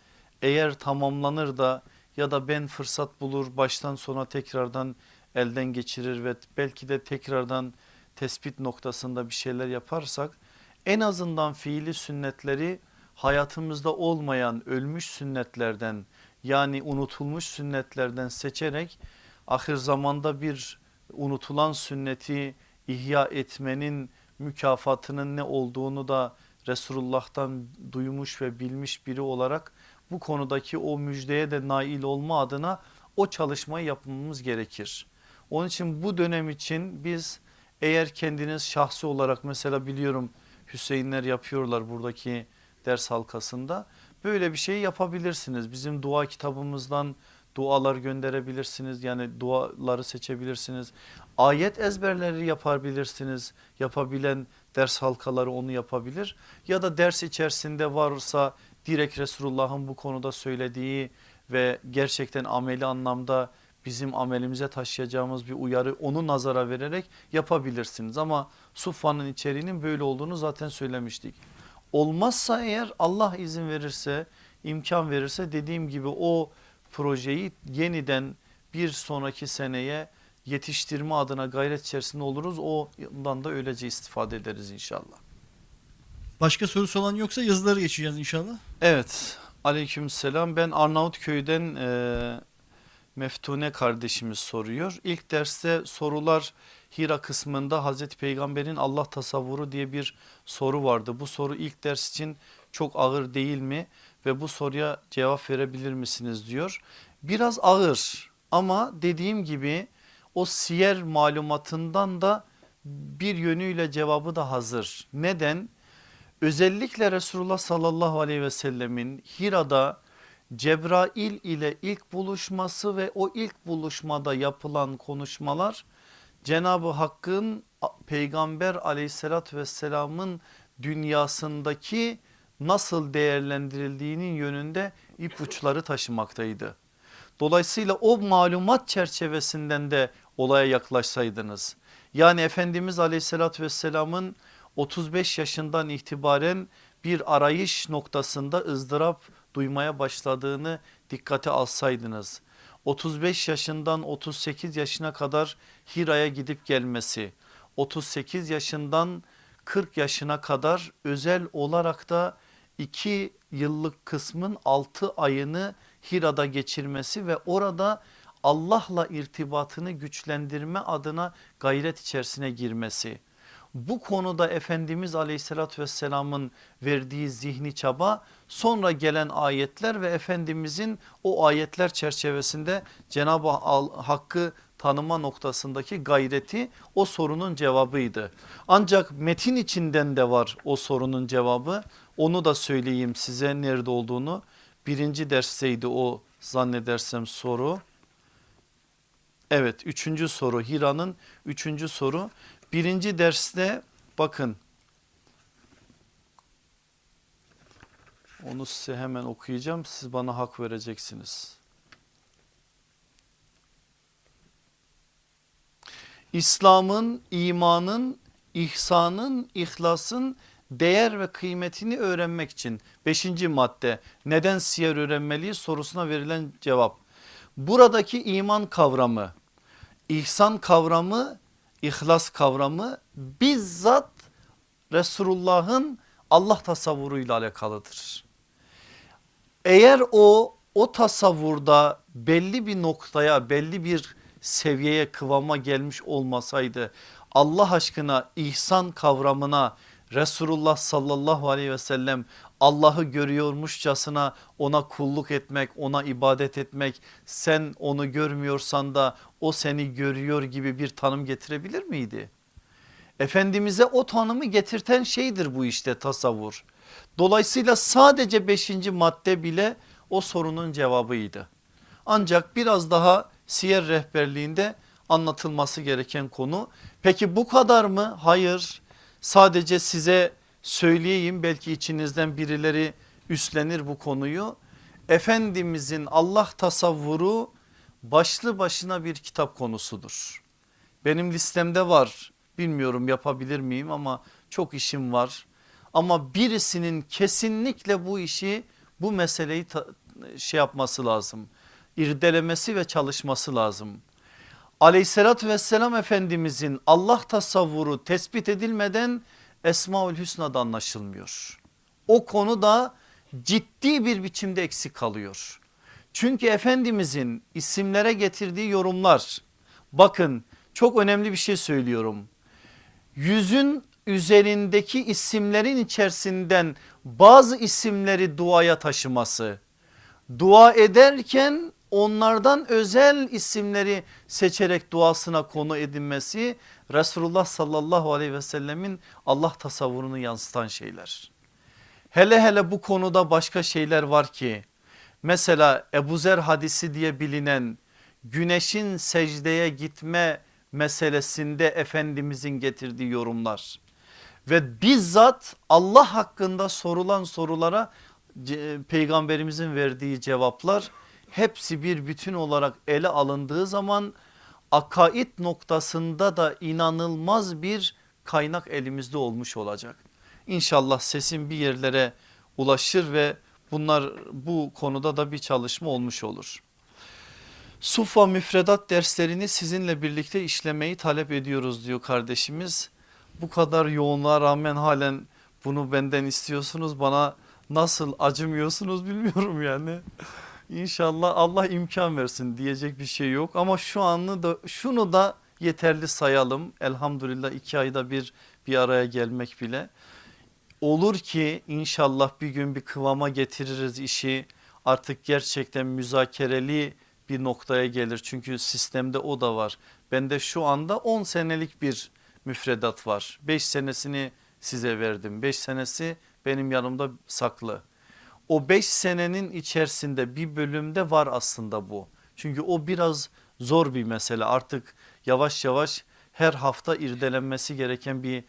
eğer tamamlanır da ya da ben fırsat bulur baştan sona tekrardan elden geçirir ve belki de tekrardan tespit noktasında bir şeyler yaparsak en azından fiili sünnetleri hayatımızda olmayan ölmüş sünnetlerden yani unutulmuş sünnetlerden seçerek ahir zamanda bir unutulan sünneti ihya etmenin mükafatının ne olduğunu da Resulullah'tan duymuş ve bilmiş biri olarak bu konudaki o müjdeye de nail olma adına o çalışmayı yapmamız gerekir. Onun için bu dönem için biz eğer kendiniz şahsi olarak mesela biliyorum Hüseyinler yapıyorlar buradaki ders halkasında böyle bir şey yapabilirsiniz. Bizim dua kitabımızdan dualar gönderebilirsiniz yani duaları seçebilirsiniz. Ayet ezberleri yapabilirsiniz yapabilen ders halkaları onu yapabilir ya da ders içerisinde varsa direkt Resulullah'ın bu konuda söylediği ve gerçekten ameli anlamda bizim amelimize taşıyacağımız bir uyarı onu nazara vererek yapabilirsiniz. Ama Suffa'nın içeriğinin böyle olduğunu zaten söylemiştik. Olmazsa eğer Allah izin verirse imkan verirse dediğim gibi o projeyi yeniden bir sonraki seneye yetiştirme adına gayret içerisinde oluruz. Ondan da öylece istifade ederiz inşallah. Başka sorusu olan yoksa yazıları geçeceğiz inşallah. Evet aleyküm selam ben Arnavutköy'den e, Meftune kardeşimiz soruyor. İlk derste sorular Hira kısmında Hazreti Peygamber'in Allah tasavvuru diye bir soru vardı. Bu soru ilk ders için çok ağır değil mi ve bu soruya cevap verebilir misiniz diyor. Biraz ağır ama dediğim gibi o siyer malumatından da bir yönüyle cevabı da hazır. Neden? Özellikle Resulullah sallallahu aleyhi ve sellemin Hira'da Cebrail ile ilk buluşması ve o ilk buluşmada yapılan konuşmalar Cenab-ı Hakk'ın peygamber aleyhissalatü vesselamın dünyasındaki nasıl değerlendirildiğinin yönünde ipuçları taşımaktaydı. Dolayısıyla o malumat çerçevesinden de olaya yaklaşsaydınız yani Efendimiz aleyhissalatü vesselamın 35 yaşından itibaren bir arayış noktasında ızdırap duymaya başladığını dikkate alsaydınız. 35 yaşından 38 yaşına kadar Hira'ya gidip gelmesi, 38 yaşından 40 yaşına kadar özel olarak da 2 yıllık kısmın 6 ayını Hira'da geçirmesi ve orada Allah'la irtibatını güçlendirme adına gayret içerisine girmesi bu konuda Efendimiz aleyhissalatü vesselamın verdiği zihni çaba sonra gelen ayetler ve Efendimizin o ayetler çerçevesinde Cenab-ı Hakk'ı tanıma noktasındaki gayreti o sorunun cevabıydı. Ancak metin içinden de var o sorunun cevabı onu da söyleyeyim size nerede olduğunu. Birinci dersteydi o zannedersem soru. Evet üçüncü soru Hira'nın üçüncü soru Birinci derste bakın onu size hemen okuyacağım siz bana hak vereceksiniz. İslam'ın, imanın, ihsanın, ihlasın değer ve kıymetini öğrenmek için beşinci madde neden siyer öğrenmeliyiz sorusuna verilen cevap. Buradaki iman kavramı, ihsan kavramı ihlas kavramı bizzat Resulullah'ın Allah tasavvuruyla alakalıdır. Eğer o o tasavvurda belli bir noktaya belli bir seviyeye kıvama gelmiş olmasaydı Allah aşkına ihsan kavramına Resulullah sallallahu aleyhi ve sellem Allah'ı görüyormuşçasına ona kulluk etmek, ona ibadet etmek, sen onu görmüyorsan da o seni görüyor gibi bir tanım getirebilir miydi? Efendimiz'e o tanımı getirten şeydir bu işte tasavvur. Dolayısıyla sadece beşinci madde bile o sorunun cevabıydı. Ancak biraz daha siyer rehberliğinde anlatılması gereken konu. Peki bu kadar mı? Hayır sadece size söyleyeyim belki içinizden birileri üstlenir bu konuyu. Efendimizin Allah tasavvuru başlı başına bir kitap konusudur. Benim listemde var bilmiyorum yapabilir miyim ama çok işim var. Ama birisinin kesinlikle bu işi bu meseleyi şey yapması lazım. İrdelemesi ve çalışması lazım. Aleyhissalatü vesselam Efendimizin Allah tasavvuru tespit edilmeden Esmaül Hüsna'da anlaşılmıyor. O konu da ciddi bir biçimde eksik kalıyor. Çünkü Efendimizin isimlere getirdiği yorumlar bakın çok önemli bir şey söylüyorum. Yüzün üzerindeki isimlerin içerisinden bazı isimleri duaya taşıması, dua ederken onlardan özel isimleri seçerek duasına konu edinmesi Resulullah sallallahu aleyhi ve sellemin Allah tasavvurunu yansıtan şeyler. Hele hele bu konuda başka şeyler var ki mesela Ebu Zer hadisi diye bilinen güneşin secdeye gitme meselesinde Efendimizin getirdiği yorumlar ve bizzat Allah hakkında sorulan sorulara peygamberimizin verdiği cevaplar hepsi bir bütün olarak ele alındığı zaman akaid noktasında da inanılmaz bir kaynak elimizde olmuş olacak. İnşallah sesim bir yerlere ulaşır ve bunlar bu konuda da bir çalışma olmuş olur. Sufa müfredat derslerini sizinle birlikte işlemeyi talep ediyoruz diyor kardeşimiz. Bu kadar yoğunluğa rağmen halen bunu benden istiyorsunuz bana nasıl acımıyorsunuz bilmiyorum yani. İnşallah Allah imkan versin diyecek bir şey yok ama şu anı da şunu da yeterli sayalım. Elhamdülillah iki ayda bir bir araya gelmek bile. Olur ki inşallah bir gün bir kıvama getiririz işi artık gerçekten müzakereli bir noktaya gelir. Çünkü sistemde o da var. Bende şu anda 10 senelik bir müfredat var. 5 senesini size verdim. 5 senesi benim yanımda saklı o 5 senenin içerisinde bir bölümde var aslında bu. Çünkü o biraz zor bir mesele artık yavaş yavaş her hafta irdelenmesi gereken bir e,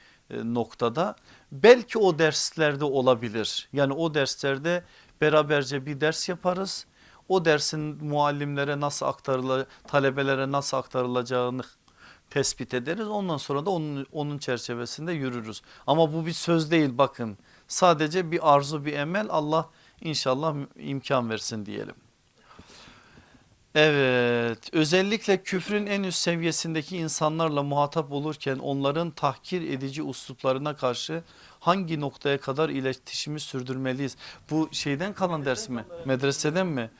noktada. Belki o derslerde olabilir yani o derslerde beraberce bir ders yaparız. O dersin muallimlere nasıl aktarıla talebelere nasıl aktarılacağını tespit ederiz. Ondan sonra da onun, onun çerçevesinde yürürüz. Ama bu bir söz değil bakın sadece bir arzu bir emel Allah İnşallah imkan versin diyelim. Evet özellikle küfrün en üst seviyesindeki insanlarla muhatap olurken onların tahkir edici usluplarına karşı hangi noktaya kadar iletişimi sürdürmeliyiz? Bu şeyden kalan ders mi? Medreseden mi?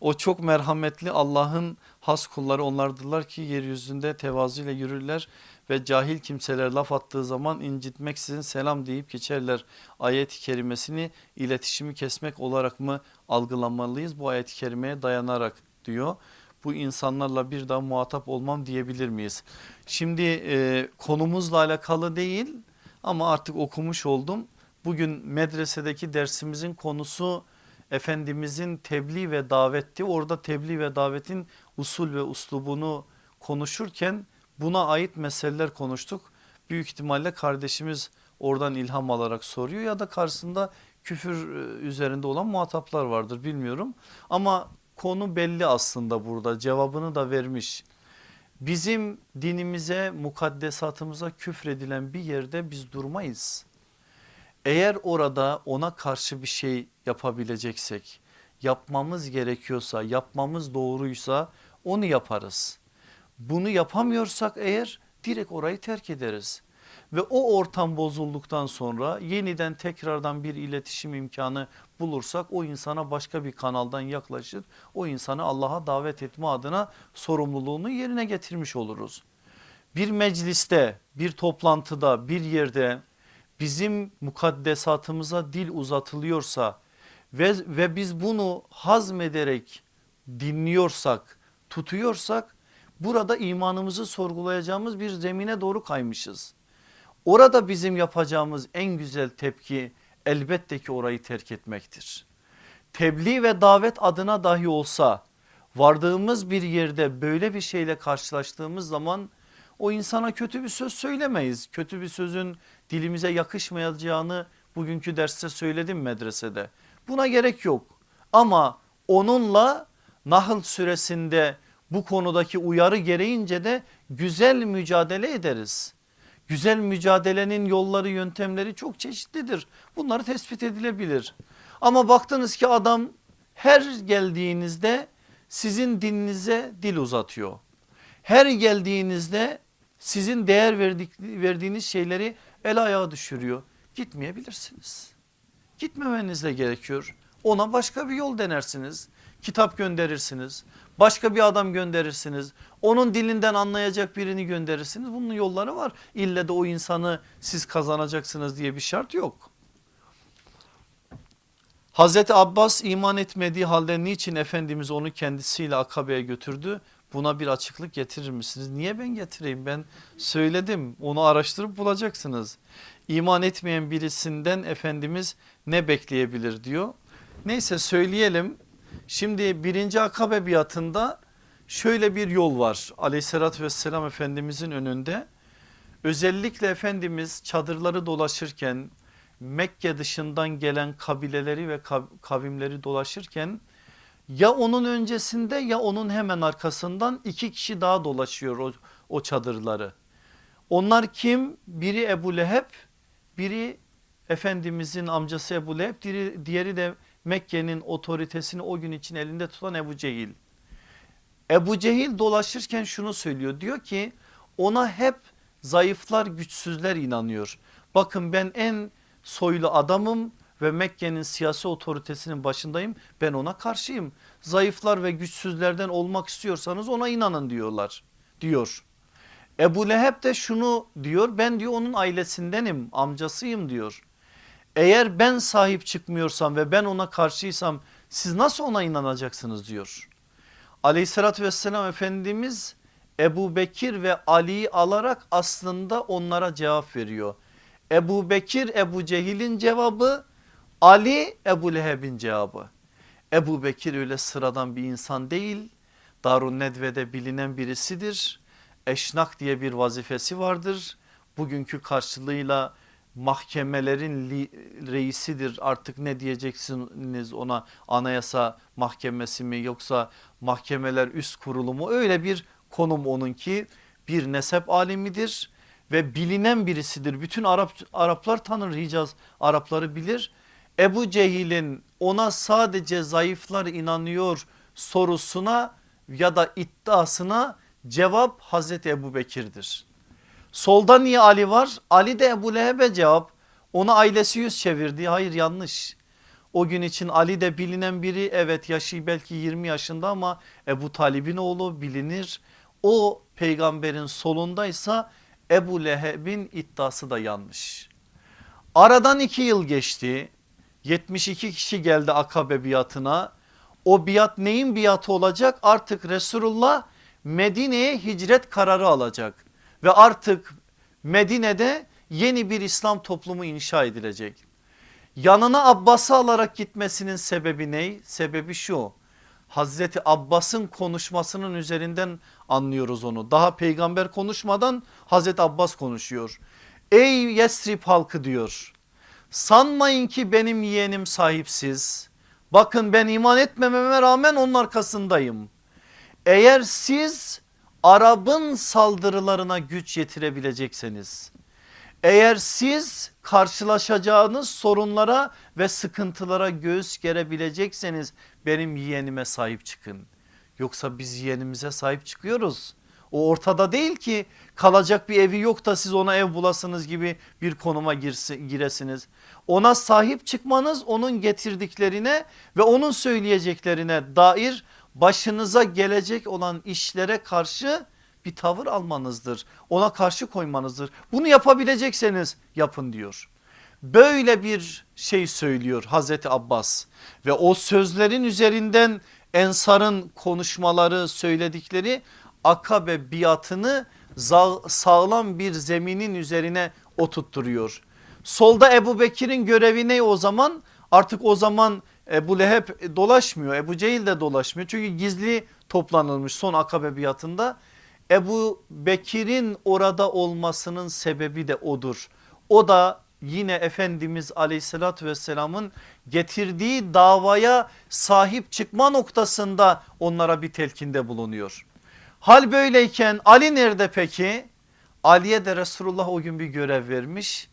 O çok merhametli Allah'ın has kulları onlardırlar ki yeryüzünde tevazuyla yürürler ve cahil kimseler laf attığı zaman incitmeksizin selam deyip geçerler. Ayet-i kerimesini iletişimi kesmek olarak mı algılamalıyız bu ayet-i kerimeye dayanarak diyor. Bu insanlarla bir daha muhatap olmam diyebilir miyiz? Şimdi e, konumuzla alakalı değil ama artık okumuş oldum. Bugün medresedeki dersimizin konusu Efendimizin tebliğ ve davetti. Orada tebliğ ve davetin usul ve uslubunu konuşurken buna ait meseleler konuştuk. Büyük ihtimalle kardeşimiz oradan ilham alarak soruyor ya da karşısında küfür e, üzerinde olan muhataplar vardır bilmiyorum. Ama konu belli aslında burada cevabını da vermiş. Bizim dinimize mukaddesatımıza küfredilen bir yerde biz durmayız. Eğer orada ona karşı bir şey yapabileceksek yapmamız gerekiyorsa yapmamız doğruysa onu yaparız. Bunu yapamıyorsak eğer direkt orayı terk ederiz. Ve o ortam bozulduktan sonra yeniden tekrardan bir iletişim imkanı bulursak o insana başka bir kanaldan yaklaşır. O insanı Allah'a davet etme adına sorumluluğunu yerine getirmiş oluruz. Bir mecliste, bir toplantıda, bir yerde bizim mukaddesatımıza dil uzatılıyorsa ve, ve biz bunu hazmederek dinliyorsak, tutuyorsak burada imanımızı sorgulayacağımız bir zemine doğru kaymışız. Orada bizim yapacağımız en güzel tepki elbette ki orayı terk etmektir. Tebliğ ve davet adına dahi olsa vardığımız bir yerde böyle bir şeyle karşılaştığımız zaman o insana kötü bir söz söylemeyiz. Kötü bir sözün dilimize yakışmayacağını bugünkü derste söyledim medresede. Buna gerek yok ama onunla Nahl süresinde bu konudaki uyarı gereğince de güzel mücadele ederiz. Güzel mücadelenin yolları yöntemleri çok çeşitlidir. Bunları tespit edilebilir. Ama baktınız ki adam her geldiğinizde sizin dininize dil uzatıyor. Her geldiğinizde sizin değer verdik, verdiğiniz şeyleri el ayağa düşürüyor. Gitmeyebilirsiniz. Gitmemeniz de gerekiyor. Ona başka bir yol denersiniz. Kitap gönderirsiniz. Başka bir adam gönderirsiniz. Onun dilinden anlayacak birini gönderirsiniz. Bunun yolları var. İlle de o insanı siz kazanacaksınız diye bir şart yok. Hazreti Abbas iman etmediği halde niçin Efendimiz onu kendisiyle Akabe'ye götürdü? Buna bir açıklık getirir misiniz? Niye ben getireyim ben söyledim onu araştırıp bulacaksınız. İman etmeyen birisinden Efendimiz ne bekleyebilir diyor. Neyse söyleyelim şimdi birinci Akabe biatında şöyle bir yol var aleyhissalatü vesselam Efendimizin önünde. Özellikle Efendimiz çadırları dolaşırken Mekke dışından gelen kabileleri ve kavimleri dolaşırken ya onun öncesinde ya onun hemen arkasından iki kişi daha dolaşıyor o, o çadırları. Onlar kim? Biri Ebu Leheb, biri Efendimizin amcası Ebu Leheb, diğeri, de Mekke'nin otoritesini o gün için elinde tutan Ebu Cehil. Ebu Cehil dolaşırken şunu söylüyor diyor ki ona hep zayıflar güçsüzler inanıyor. Bakın ben en soylu adamım ve Mekke'nin siyasi otoritesinin başındayım ben ona karşıyım. Zayıflar ve güçsüzlerden olmak istiyorsanız ona inanın diyorlar diyor. Ebu Leheb de şunu diyor ben diyor onun ailesindenim amcasıyım diyor. Eğer ben sahip çıkmıyorsam ve ben ona karşıysam siz nasıl ona inanacaksınız diyor. Aleyhissalatü vesselam Efendimiz Ebu Bekir ve Ali'yi alarak aslında onlara cevap veriyor. Ebu Bekir Ebu Cehil'in cevabı Ali Ebu Leheb'in cevabı. Ebu Bekir öyle sıradan bir insan değil. Darun Nedve'de bilinen birisidir. Eşnak diye bir vazifesi vardır. Bugünkü karşılığıyla mahkemelerin reisidir. Artık ne diyeceksiniz ona? Anayasa mahkemesi mi yoksa mahkemeler üst kurulu mu? Öyle bir konum onunki. Bir nesep alimidir ve bilinen birisidir. Bütün Arap Araplar tanır Hicaz Arapları bilir. Ebu Cehil'in ona sadece zayıflar inanıyor sorusuna ya da iddiasına cevap Hazreti Ebu Bekir'dir. Solda niye Ali var? Ali de Ebu Leheb'e cevap. Ona ailesi yüz çevirdi. Hayır yanlış. O gün için Ali de bilinen biri evet yaşı belki 20 yaşında ama Ebu Talib'in oğlu bilinir. O peygamberin solundaysa Ebu Leheb'in iddiası da yanlış. Aradan iki yıl geçti. 72 kişi geldi Akabe biatına. O biat neyin biatı olacak? Artık Resulullah Medine'ye hicret kararı alacak. Ve artık Medine'de yeni bir İslam toplumu inşa edilecek. Yanına Abbas'ı alarak gitmesinin sebebi ne? Sebebi şu. Hazreti Abbas'ın konuşmasının üzerinden anlıyoruz onu. Daha peygamber konuşmadan Hazreti Abbas konuşuyor. Ey Yesrib halkı diyor. Sanmayın ki benim yeğenim sahipsiz. Bakın ben iman etmememe rağmen onun arkasındayım. Eğer siz Arap'ın saldırılarına güç yetirebilecekseniz eğer siz karşılaşacağınız sorunlara ve sıkıntılara göğüs gerebilecekseniz benim yeğenime sahip çıkın. Yoksa biz yeğenimize sahip çıkıyoruz. O ortada değil ki kalacak bir evi yok da siz ona ev bulasınız gibi bir konuma girse, giresiniz. Ona sahip çıkmanız onun getirdiklerine ve onun söyleyeceklerine dair başınıza gelecek olan işlere karşı bir tavır almanızdır. Ona karşı koymanızdır. Bunu yapabilecekseniz yapın diyor. Böyle bir şey söylüyor Hazreti Abbas ve o sözlerin üzerinden Ensar'ın konuşmaları söyledikleri akabe biatını sağlam bir zeminin üzerine oturtturuyor. Solda Ebu Bekir'in görevi ne o zaman? Artık o zaman Ebu Leheb dolaşmıyor. Ebu Cehil de dolaşmıyor. Çünkü gizli toplanılmış son akabe biatında. Ebu Bekir'in orada olmasının sebebi de odur. O da yine Efendimiz aleyhissalatü vesselamın getirdiği davaya sahip çıkma noktasında onlara bir telkinde bulunuyor. Hal böyleyken Ali nerede peki? Ali'ye de Resulullah o gün bir görev vermiş.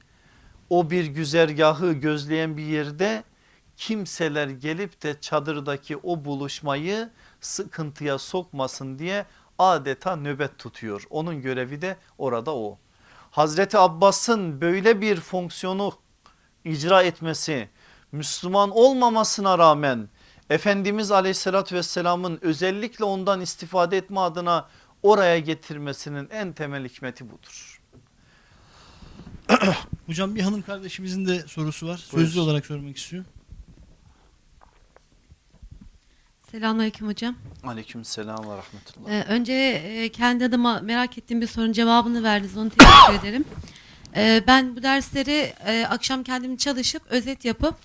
O bir güzergahı gözleyen bir yerde kimseler gelip de çadırdaki o buluşmayı sıkıntıya sokmasın diye adeta nöbet tutuyor. Onun görevi de orada o. Hazreti Abbas'ın böyle bir fonksiyonu icra etmesi Müslüman olmamasına rağmen Efendimiz aleyhissalatü vesselamın özellikle ondan istifade etme adına oraya getirmesinin en temel hikmeti budur. Hocam bir hanım kardeşimizin de sorusu var. Buyur. Sözlü olarak sormak istiyor. Selamünaleyküm hocam. Aleyküm selam ve rahmetullah. Ee, önce e, kendi adıma merak ettiğim bir sorunun cevabını verdiniz. Onu teşekkür ederim. Ee, ben bu dersleri e, akşam kendim çalışıp özet yapıp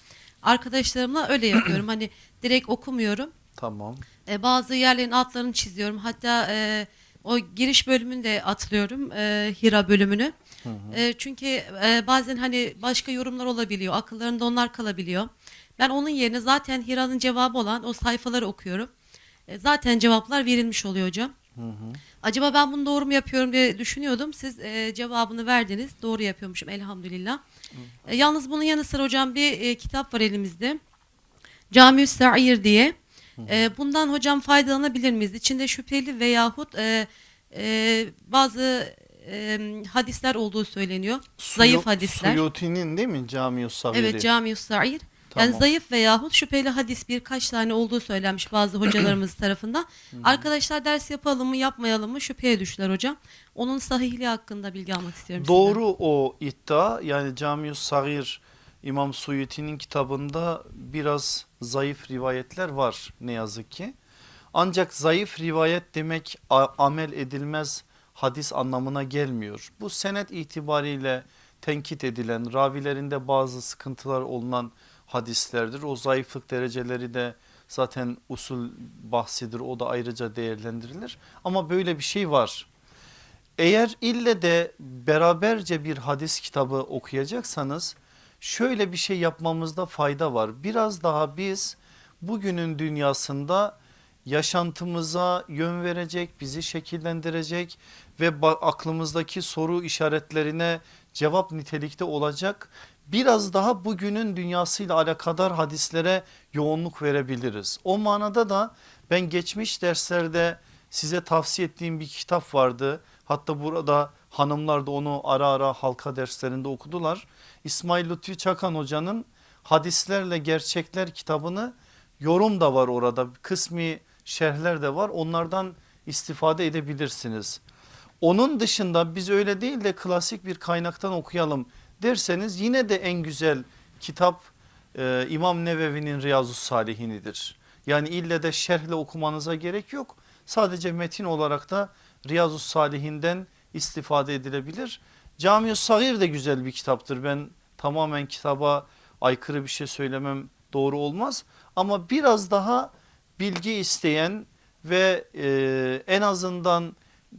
arkadaşlarımla öyle yapıyorum. <clears throat> hani direkt okumuyorum. Tamam. E, bazı yerlerin altlarını çiziyorum. Hatta e, o giriş bölümünü de atlıyorum. E, Hira bölümünü. E, çünkü e, bazen hani başka yorumlar olabiliyor. Akıllarında onlar kalabiliyor. Ben onun yerine zaten Hira'nın cevabı olan o sayfaları okuyorum. E, zaten cevaplar verilmiş oluyor hocam. Acaba ben bunu doğru mu yapıyorum diye düşünüyordum. Siz e, cevabını verdiniz. Doğru yapıyormuşum elhamdülillah. E, yalnız bunun yanı sıra hocam bir e, kitap var elimizde. Cami-ü Sa'ir diye. E, bundan hocam faydalanabilir miyiz? İçinde şüpheli veyahut e, e, bazı e, hadisler olduğu söyleniyor. Zayıf hadisler. Suyuti'nin değil mi Cami-i Sagiri? Evet Cami-ü Sa'ir. Tamam. Yani zayıf veyahut şüpheli hadis birkaç tane olduğu söylenmiş bazı hocalarımız <clears throat> tarafından. Arkadaşlar ders yapalım mı yapmayalım mı şüpheye düştüler hocam. Onun sahihliği hakkında bilgi almak istiyorum sizden. Doğru o iddia yani Cami-i Sagir İmam Suyuti'nin kitabında biraz zayıf rivayetler var ne yazık ki. Ancak zayıf rivayet demek amel edilmez hadis anlamına gelmiyor. Bu senet itibariyle tenkit edilen ravilerinde bazı sıkıntılar olunan hadislerdir. O zayıflık dereceleri de zaten usul bahsidir o da ayrıca değerlendirilir. Ama böyle bir şey var. Eğer ille de beraberce bir hadis kitabı okuyacaksanız şöyle bir şey yapmamızda fayda var. Biraz daha biz bugünün dünyasında yaşantımıza yön verecek, bizi şekillendirecek ve aklımızdaki soru işaretlerine cevap nitelikte olacak biraz daha bugünün dünyasıyla alakadar hadislere yoğunluk verebiliriz. O manada da ben geçmiş derslerde size tavsiye ettiğim bir kitap vardı. Hatta burada hanımlar da onu ara ara halka derslerinde okudular. İsmail Lütfi Çakan hocanın hadislerle gerçekler kitabını yorum da var orada kısmi şerhler de var onlardan istifade edebilirsiniz. Onun dışında biz öyle değil de klasik bir kaynaktan okuyalım derseniz yine de en güzel kitap e, İmam Nevevi'nin Riyazu Salihinidir. Yani ille de şerhle okumanıza gerek yok. Sadece metin olarak da Riyazu Salihinden istifade edilebilir. Cami-i Sagir de güzel bir kitaptır. Ben tamamen kitaba aykırı bir şey söylemem doğru olmaz. Ama biraz daha bilgi isteyen ve e, en azından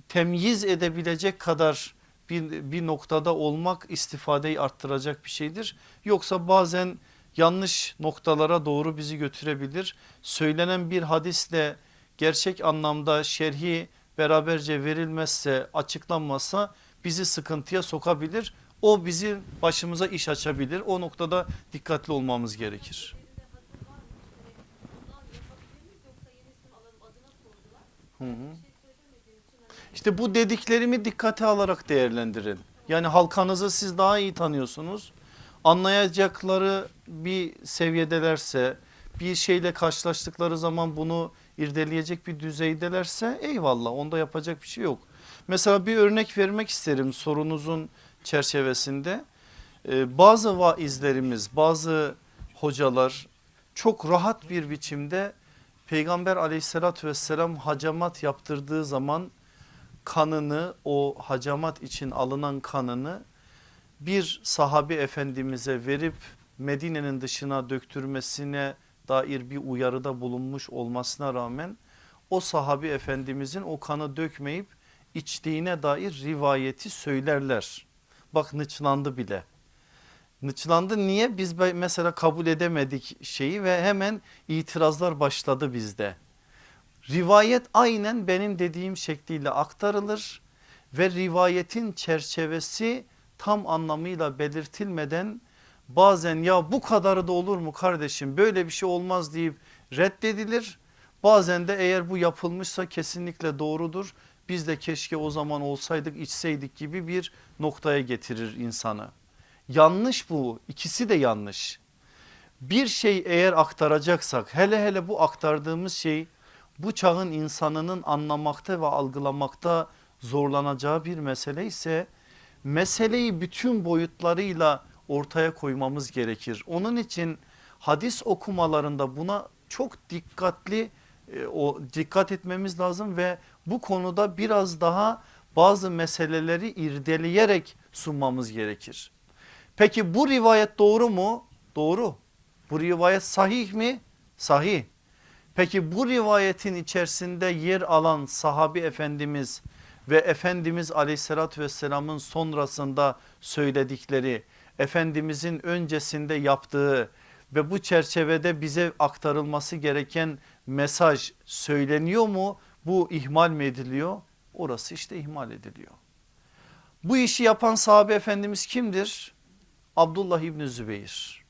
temyiz edebilecek kadar bir, bir noktada olmak istifadeyi arttıracak bir şeydir. Yoksa bazen yanlış noktalara doğru bizi götürebilir. Söylenen bir hadisle gerçek anlamda şerhi beraberce verilmezse açıklanmazsa bizi sıkıntıya sokabilir. O bizi başımıza iş açabilir. O noktada dikkatli olmamız gerekir. Hı hı. İşte bu dediklerimi dikkate alarak değerlendirin. Yani halkanızı siz daha iyi tanıyorsunuz. Anlayacakları bir seviyedelerse bir şeyle karşılaştıkları zaman bunu irdeleyecek bir düzeydelerse eyvallah onda yapacak bir şey yok. Mesela bir örnek vermek isterim sorunuzun çerçevesinde. Ee, bazı vaizlerimiz, bazı hocalar çok rahat bir biçimde Peygamber aleyhissalatü vesselam hacamat yaptırdığı zaman kanını o hacamat için alınan kanını bir sahabi efendimize verip Medine'nin dışına döktürmesine dair bir uyarıda bulunmuş olmasına rağmen o sahabi efendimizin o kanı dökmeyip içtiğine dair rivayeti söylerler. Bak nıçlandı bile. Nıçlandı niye? Biz mesela kabul edemedik şeyi ve hemen itirazlar başladı bizde. Rivayet aynen benim dediğim şekliyle aktarılır ve rivayetin çerçevesi tam anlamıyla belirtilmeden bazen ya bu kadarı da olur mu kardeşim böyle bir şey olmaz deyip reddedilir. Bazen de eğer bu yapılmışsa kesinlikle doğrudur. Biz de keşke o zaman olsaydık içseydik gibi bir noktaya getirir insanı. Yanlış bu ikisi de yanlış. Bir şey eğer aktaracaksak hele hele bu aktardığımız şey bu çağın insanının anlamakta ve algılamakta zorlanacağı bir mesele ise meseleyi bütün boyutlarıyla ortaya koymamız gerekir. Onun için hadis okumalarında buna çok dikkatli e, o dikkat etmemiz lazım ve bu konuda biraz daha bazı meseleleri irdeleyerek sunmamız gerekir. Peki bu rivayet doğru mu? Doğru. Bu rivayet sahih mi? Sahih. Peki bu rivayetin içerisinde yer alan sahabi efendimiz ve Efendimiz aleyhissalatü vesselamın sonrasında söyledikleri Efendimizin öncesinde yaptığı ve bu çerçevede bize aktarılması gereken mesaj söyleniyor mu? Bu ihmal mi ediliyor? Orası işte ihmal ediliyor. Bu işi yapan sahabe efendimiz kimdir? Abdullah İbni Zübeyir.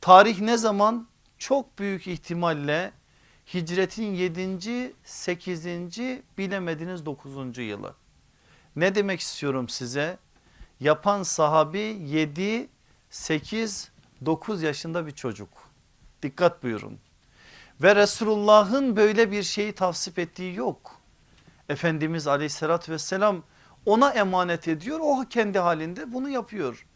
Tarih ne zaman? Çok büyük ihtimalle hicretin 7. 8. bilemediniz 9. yılı. Ne demek istiyorum size? Yapan sahabi 7, 8, 9 yaşında bir çocuk. Dikkat buyurun. Ve Resulullah'ın böyle bir şeyi tavsip ettiği yok. Efendimiz aleyhissalatü vesselam ona emanet ediyor. O kendi halinde bunu yapıyor.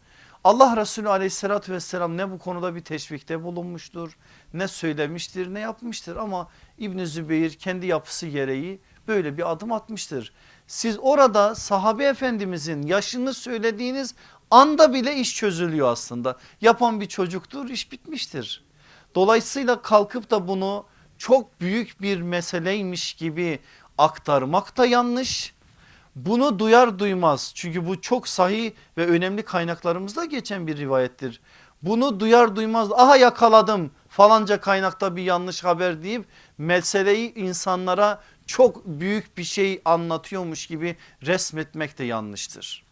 Allah Resulü aleyhissalatü vesselam ne bu konuda bir teşvikte bulunmuştur ne söylemiştir ne yapmıştır ama İbn Zübeyir kendi yapısı gereği böyle bir adım atmıştır. Siz orada sahabe efendimizin yaşını söylediğiniz anda bile iş çözülüyor aslında. Yapan bir çocuktur iş bitmiştir. Dolayısıyla kalkıp da bunu çok büyük bir meseleymiş gibi aktarmak da yanlış. Bunu duyar duymaz çünkü bu çok sahih ve önemli kaynaklarımızda geçen bir rivayettir. Bunu duyar duymaz aha yakaladım falanca kaynakta bir yanlış haber deyip meseleyi insanlara çok büyük bir şey anlatıyormuş gibi resmetmek de yanlıştır.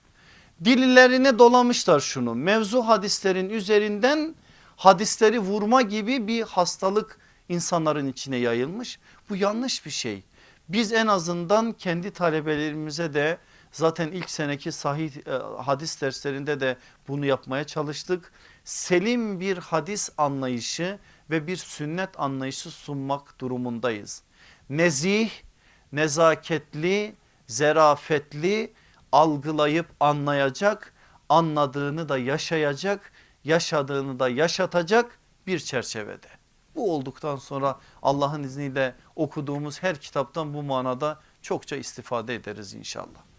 Dillerine dolamışlar şunu mevzu hadislerin üzerinden hadisleri vurma gibi bir hastalık insanların içine yayılmış. Bu yanlış bir şey. Biz en azından kendi talebelerimize de zaten ilk seneki sahih e, hadis derslerinde de bunu yapmaya çalıştık. Selim bir hadis anlayışı ve bir sünnet anlayışı sunmak durumundayız. Nezih, nezaketli, zerafetli algılayıp anlayacak, anladığını da yaşayacak, yaşadığını da yaşatacak bir çerçevede. Bu olduktan sonra Allah'ın izniyle okuduğumuz her kitaptan bu manada çokça istifade ederiz inşallah.